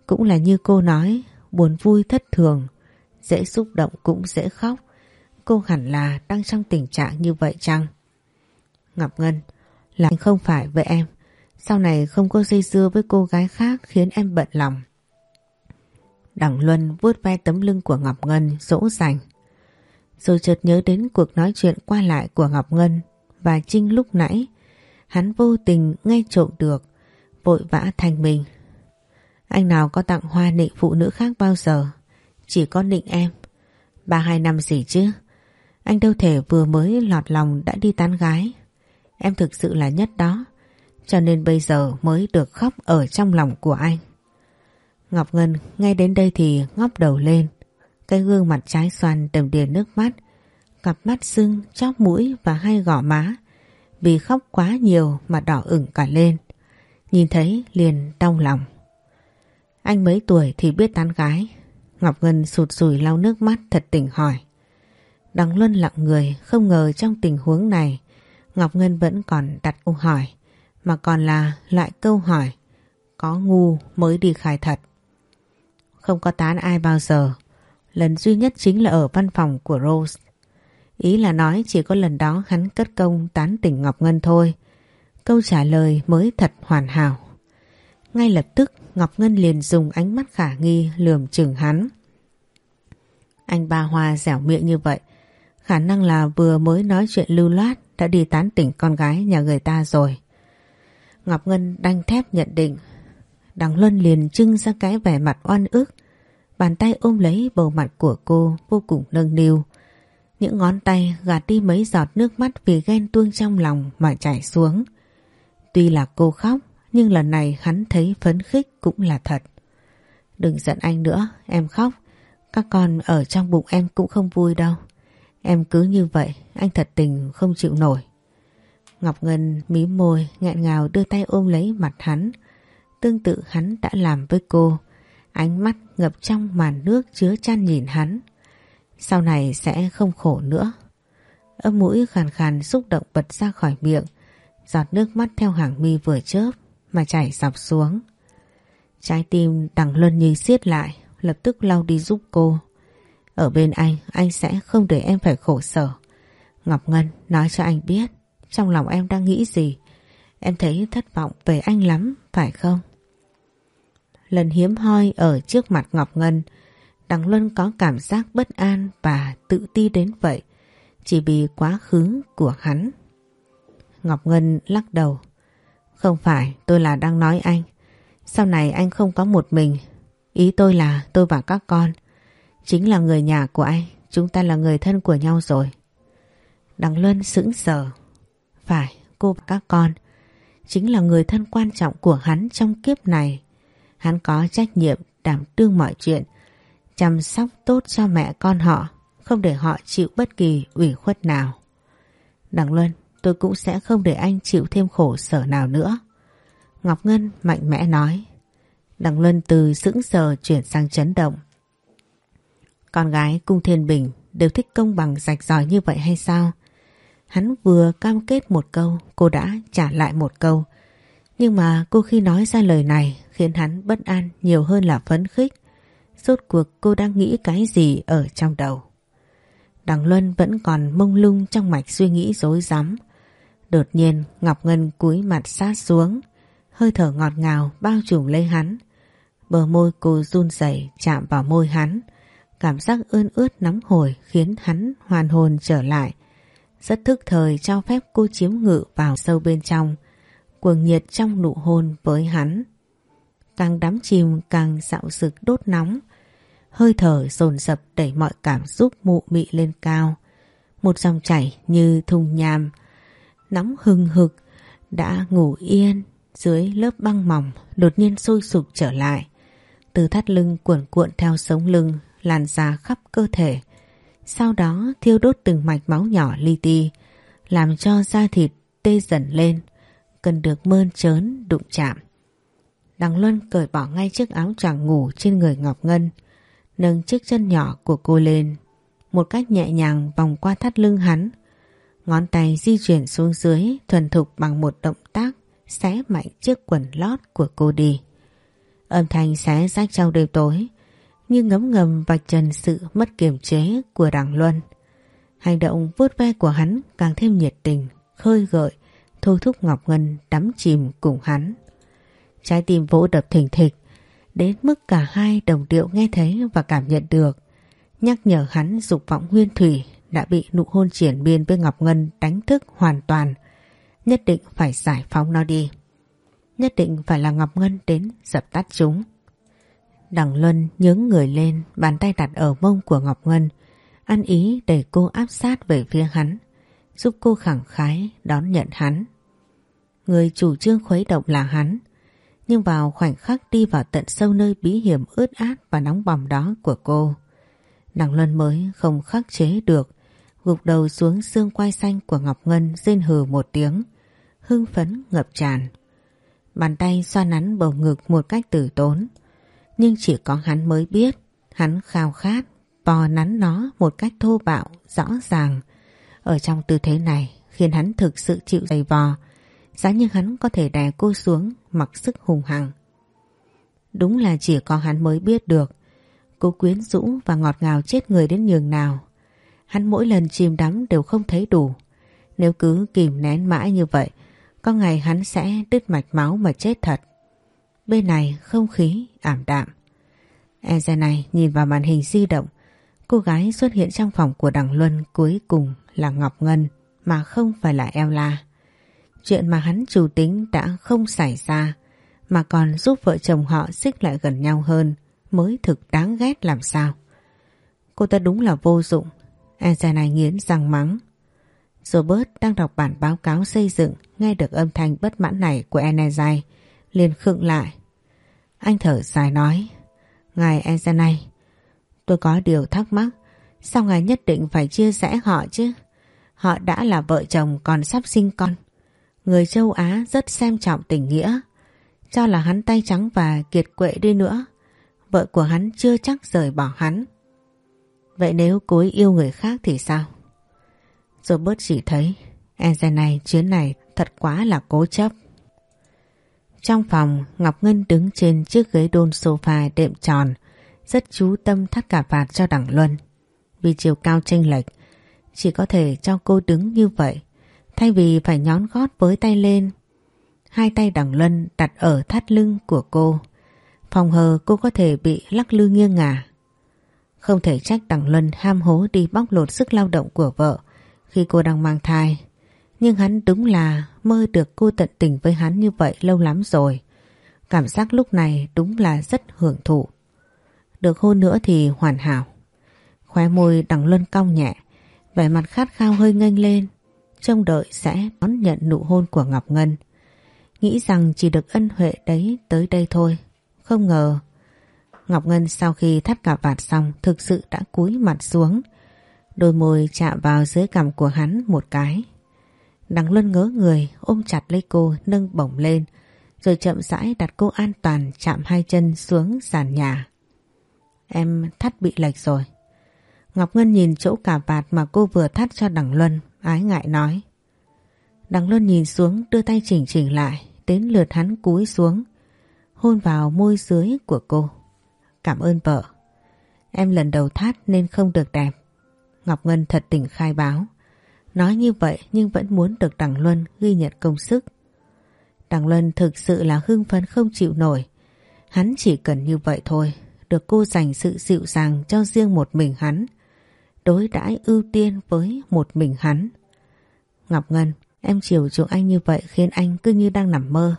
Cũng là như cô nói, buồn vui thất thường, dễ xúc động cũng dễ khóc. Cô hẳn là đang trong tình trạng như vậy chăng? Ngọc Ngân, là anh không phải với em. Sau này không có dây dưa với cô gái khác khiến em bận lòng. Đằng Luân vuốt ve tấm lưng của Ngọc Ngân dỗ dành. Rồi chợt nhớ đến cuộc nói chuyện qua lại của Ngọc Ngân và Trinh lúc nãy. Hắn vô tình nghe trộm được, vội vã thành mình. Anh nào có tặng hoa nịnh phụ nữ khác bao giờ, chỉ có nịnh em. Ba hai năm gì chứ, anh đâu thể vừa mới lọt lòng đã đi tán gái. Em thực sự là nhất đó, cho nên bây giờ mới được khóc ở trong lòng của anh. Ngọc Ngân ngay đến đây thì ngóc đầu lên, cái gương mặt trái xoan đầm đìa nước mắt, cặp mắt sưng, chóp mũi và hai gò má vì khóc quá nhiều mà đỏ ửng cả lên. Nhìn thấy liền đau lòng. Anh mấy tuổi thì biết tán gái. Ngọc Ngân sụt sùi lau nước mắt thật tỉnh hỏi. Đằng Luân lặng người, không ngờ trong tình huống này, Ngọc Ngân vẫn còn đặt câu hỏi, mà còn là loại câu hỏi, có ngu mới đi khai thật. Không có tán ai bao giờ. Lần duy nhất chính là ở văn phòng của Rose. Ý là nói chỉ có lần đó hắn cất công tán tỉnh Ngọc Ngân thôi. Câu trả lời mới thật hoàn hảo. Ngay lập tức, Ngọc Ngân liền dùng ánh mắt khả nghi lườm chừng hắn. Anh ba Hoa dẻo miệng như vậy. Khả năng là vừa mới nói chuyện lưu loát đã đi tán tỉnh con gái nhà người ta rồi. Ngọc Ngân đanh thép nhận định. Đằng Luân liền trưng ra cái vẻ mặt oan ức. Bàn tay ôm lấy bầu mặt của cô vô cùng nâng niu. Những ngón tay gạt đi mấy giọt nước mắt vì ghen tuông trong lòng mà chảy xuống. Tuy là cô khóc, nhưng lần này hắn thấy phấn khích cũng là thật. Đừng giận anh nữa, em khóc. Các con ở trong bụng em cũng không vui đâu. Em cứ như vậy, anh thật tình không chịu nổi. Ngọc Ngân mí môi, nghẹn ngào đưa tay ôm lấy mặt hắn. Tương tự hắn đã làm với cô. Ánh mắt ngập trong màn nước chứa chan nhìn hắn. Sau này sẽ không khổ nữa. Âm mũi khàn khàn xúc động bật ra khỏi miệng. Giọt nước mắt theo hàng mi vừa chớp mà chảy dọc xuống. Trái tim đằng luân như siết lại, lập tức lau đi giúp cô. Ở bên anh, anh sẽ không để em phải khổ sở. Ngọc Ngân nói cho anh biết, trong lòng em đang nghĩ gì. Em thấy thất vọng về anh lắm, phải không? Lần hiếm hoi ở trước mặt Ngọc Ngân, Đằng Luân có cảm giác bất an và tự ti đến vậy chỉ vì quá khứ của hắn. Ngọc Ngân lắc đầu. Không phải, tôi là đang nói anh. Sau này anh không có một mình. Ý tôi là tôi và các con. Chính là người nhà của anh, chúng ta là người thân của nhau rồi. Đằng Luân sững sờ. Phải, cô và các con chính là người thân quan trọng của hắn trong kiếp này. Hắn có trách nhiệm đảm đương mọi chuyện, chăm sóc tốt cho mẹ con họ, không để họ chịu bất kỳ ủy khuất nào. Đằng Luân, tôi cũng sẽ không để anh chịu thêm khổ sở nào nữa. Ngọc Ngân mạnh mẽ nói. Đằng Luân từ sững sờ chuyển sang chấn động. Con gái cung thiên bình đều thích công bằng rạch ròi như vậy hay sao? Hắn vừa cam kết một câu, cô đã trả lại một câu. Nhưng mà cô khi nói ra lời này khiến hắn bất an nhiều hơn là phấn khích. Rốt cuộc cô đang nghĩ cái gì ở trong đầu. Đằng Luân vẫn còn mông lung trong mạch suy nghĩ rối rắm. Đột nhiên Ngọc Ngân cúi mặt sát xuống, hơi thở ngọt ngào bao trùm lấy hắn. Bờ môi cô run rẩy chạm vào môi hắn. Cảm giác ơn ướt nóng hổi khiến hắn hoàn hồn trở lại. Rất thức thời cho phép cô chiếm ngự vào sâu bên trong, cuồng nhiệt trong nụ hôn với hắn. Càng đắm chìm càng dạo sực đốt nóng, hơi thở dồn dập đẩy mọi cảm xúc mụ mị lên cao. Một dòng chảy như thùng nhàm, nóng hừng hực, đã ngủ yên dưới lớp băng mỏng đột nhiên sôi sục trở lại. Từ thắt lưng cuộn cuộn theo sống lưng, lan ra khắp cơ thể. Sau đó thiêu đốt từng mạch máu nhỏ li ti, làm cho da thịt tê dần lên, cần được mơn trớn đụng chạm. Đằng Luân cởi bỏ ngay chiếc áo choàng ngủ trên người Ngọc Ngân, nâng chiếc chân nhỏ của cô lên, một cách nhẹ nhàng vòng qua thắt lưng hắn. Ngón tay di chuyển xuống dưới thuần thục bằng một động tác xé mạnh chiếc quần lót của cô đi. Âm thanh xé rách trong đêm tối, như ngấm ngầm vạch trần sự mất kiềm chế của Đảng Luân. Hành động vuốt ve của hắn càng thêm nhiệt tình, khơi gợi, thôi thúc Ngọc Ngân đắm chìm cùng hắn. Trái tim vỗ đập thình thịch, đến mức cả hai đồng điệu nghe thấy và cảm nhận được. Nhắc nhở hắn dục vọng nguyên thủy đã bị nụ hôn triển biên với Ngọc Ngân đánh thức hoàn toàn. Nhất định phải giải phóng nó đi. Nhất định phải là Ngọc Ngân đến dập tắt chúng. Đằng Luân nhướng người lên, bàn tay đặt ở mông của Ngọc Ngân, ăn ý để cô áp sát về phía hắn, giúp cô khẳng khái đón nhận hắn. Người chủ trương khuấy động là hắn, nhưng vào khoảnh khắc đi vào tận sâu nơi bí hiểm ướt át và nóng bỏng đó của cô. Đằng Luân mới không khắc chế được, gục đầu xuống xương quai xanh của Ngọc Ngân rên hừ một tiếng, hưng phấn ngập tràn. Bàn tay xoa nắn bầu ngực một cách tử tốn, nhưng chỉ có hắn mới biết, Hắn khao khát Bò nắn nó một cách thô bạo, Rõ ràng. Ở trong tư thế này, khiến hắn thực sự chịu dày vò, Giá như hắn có thể đè cô xuống, Mặc sức hùng hằng. Đúng là chỉ có hắn mới biết được, Cô quyến rũ và ngọt ngào chết người đến nhường nào. Hắn mỗi lần chìm đắm đều không thấy đủ. Nếu cứ kìm nén mãi như vậy, Có ngày hắn sẽ đứt mạch máu mà chết thật. Bên này không khí ảm đạm. Eze này nhìn vào màn hình di động. Cô gái xuất hiện trong phòng của Đằng Luân cuối cùng là Ngọc Ngân, mà không phải là Ella. Chuyện mà hắn chủ tính đã không xảy ra, mà còn giúp vợ chồng họ xích lại gần nhau hơn, mới thực đáng ghét làm sao. Cô ta đúng là vô dụng. Eze này nghiến răng mắng. Robert đang đọc bản báo cáo xây dựng, nghe được âm thanh bất mãn này của Enezai liền khựng lại anh thở dài nói, Ngài Ezanay Tôi có điều thắc mắc, Sao ngài nhất định phải chia sẻ họ chứ? Họ đã là vợ chồng còn sắp sinh con. Người châu Á rất xem trọng tình nghĩa. Cho là hắn tay trắng và kiệt quệ đi nữa, Vợ của hắn chưa chắc rời bỏ hắn. Vậy nếu cố yêu người khác thì sao? Rồi bớt chỉ thấy Ezanay chuyến này thật quá là cố chấp trong phòng, Ngọc Ngân đứng trên chiếc ghế đôn sofa đệm tròn, rất chú tâm thắt cả vạt cho Đằng Luân. Vì chiều cao chênh lệch, chỉ có thể cho cô đứng như vậy, thay vì phải nhón gót với tay lên. Hai tay Đằng Luân đặt ở thắt lưng của cô. Phòng hờ cô có thể bị lắc lư nghiêng ngả. Không thể trách Đằng Luân ham hố đi bóc lột sức lao động của vợ khi cô đang mang thai. Nhưng hắn đúng là mơ được cô tận tình với hắn như vậy lâu lắm rồi. Cảm giác lúc này đúng là rất hưởng thụ. Được hôn nữa thì hoàn hảo. Khóe môi đằng luân cong nhẹ, vẻ mặt khát khao hơi nghênh lên, trông đợi sẽ đón nhận nụ hôn của Ngọc Ngân. Nghĩ rằng chỉ được ân huệ đấy tới đây thôi. Không ngờ Ngọc Ngân sau khi thắt cả vạt xong thực sự đã cúi mặt xuống. Đôi môi chạm vào dưới cằm của hắn một cái. Đằng Luân ngớ người ôm chặt lấy cô nâng bổng lên rồi chậm rãi đặt cô an toàn chạm hai chân xuống sàn nhà. Em thắt bị lệch rồi. Ngọc Ngân nhìn chỗ cả vạt mà cô vừa thắt cho Đằng Luân, ái ngại nói. Đằng Luân nhìn xuống đưa tay chỉnh chỉnh lại, đến lượt hắn cúi xuống, hôn vào môi dưới của cô. Cảm ơn vợ. Em lần đầu thắt nên không được đẹp. Ngọc Ngân thật tình khai báo. Nói như vậy nhưng vẫn muốn được Đằng Luân ghi nhận công sức. Đằng Luân thực sự là hưng phấn không chịu nổi. Hắn chỉ cần như vậy thôi, được cô dành sự dịu dàng cho riêng một mình hắn. Đối đãi ưu tiên với một mình hắn. Ngọc Ngân, em chiều chuộng anh như vậy khiến anh cứ như đang nằm mơ.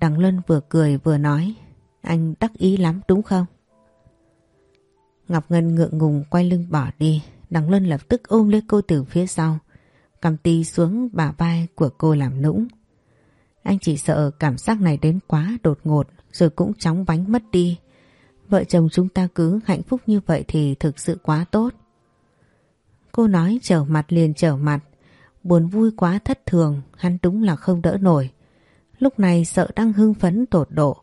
Đằng Luân vừa cười vừa nói, anh đắc ý lắm đúng không? Ngọc Ngân ngượng ngùng quay lưng bỏ đi, Đằng Luân lập tức ôm lấy cô từ phía sau, cầm tí xuống bả vai của cô làm nũng. Anh chỉ sợ cảm giác này đến quá đột ngột rồi cũng chóng vánh mất đi. Vợ chồng chúng ta cứ hạnh phúc như vậy thì thực sự quá tốt. Cô nói trở mặt liền trở mặt, buồn vui quá thất thường, hắn đúng là không đỡ nổi. Lúc này sợ đang hưng phấn tột độ,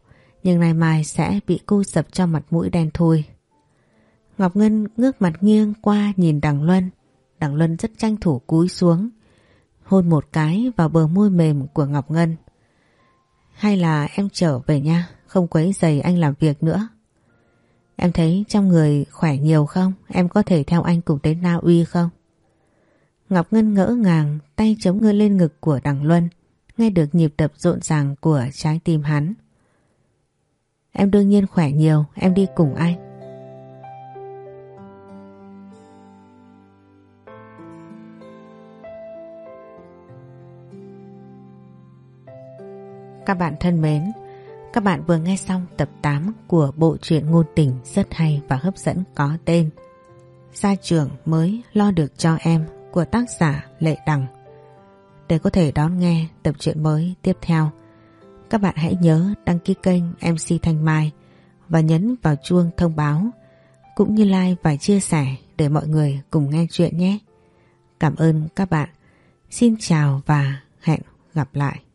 nhưng ngày mai sẽ bị cô sập cho mặt mũi đen thui. Ngọc Ngân ngước mặt nghiêng qua nhìn Đằng Luân. Đằng Luân rất tranh thủ cúi xuống, hôn một cái vào bờ môi mềm của Ngọc Ngân. Hay là em trở về nha, không quấy giày anh làm việc nữa. Em thấy trong người khỏe nhiều không? Em có thể theo anh cùng đến Na Uy không? Ngọc Ngân ngỡ ngàng, tay chống ngơ lên ngực của Đằng Luân, nghe được nhịp đập rộn ràng của trái tim hắn. Em đương nhiên khỏe nhiều, em đi cùng anh. Các bạn thân mến, các bạn vừa nghe xong tập 8 của bộ truyện ngôn tình rất hay và hấp dẫn có tên Gia trưởng mới lo được cho em của tác giả Lệ Đằng. Để có thể đón nghe tập truyện mới tiếp theo, các bạn hãy nhớ đăng ký kênh MC Thanh Mai và nhấn vào chuông thông báo cũng như like và chia sẻ để mọi người cùng nghe chuyện nhé. Cảm ơn các bạn. Xin chào và hẹn gặp lại.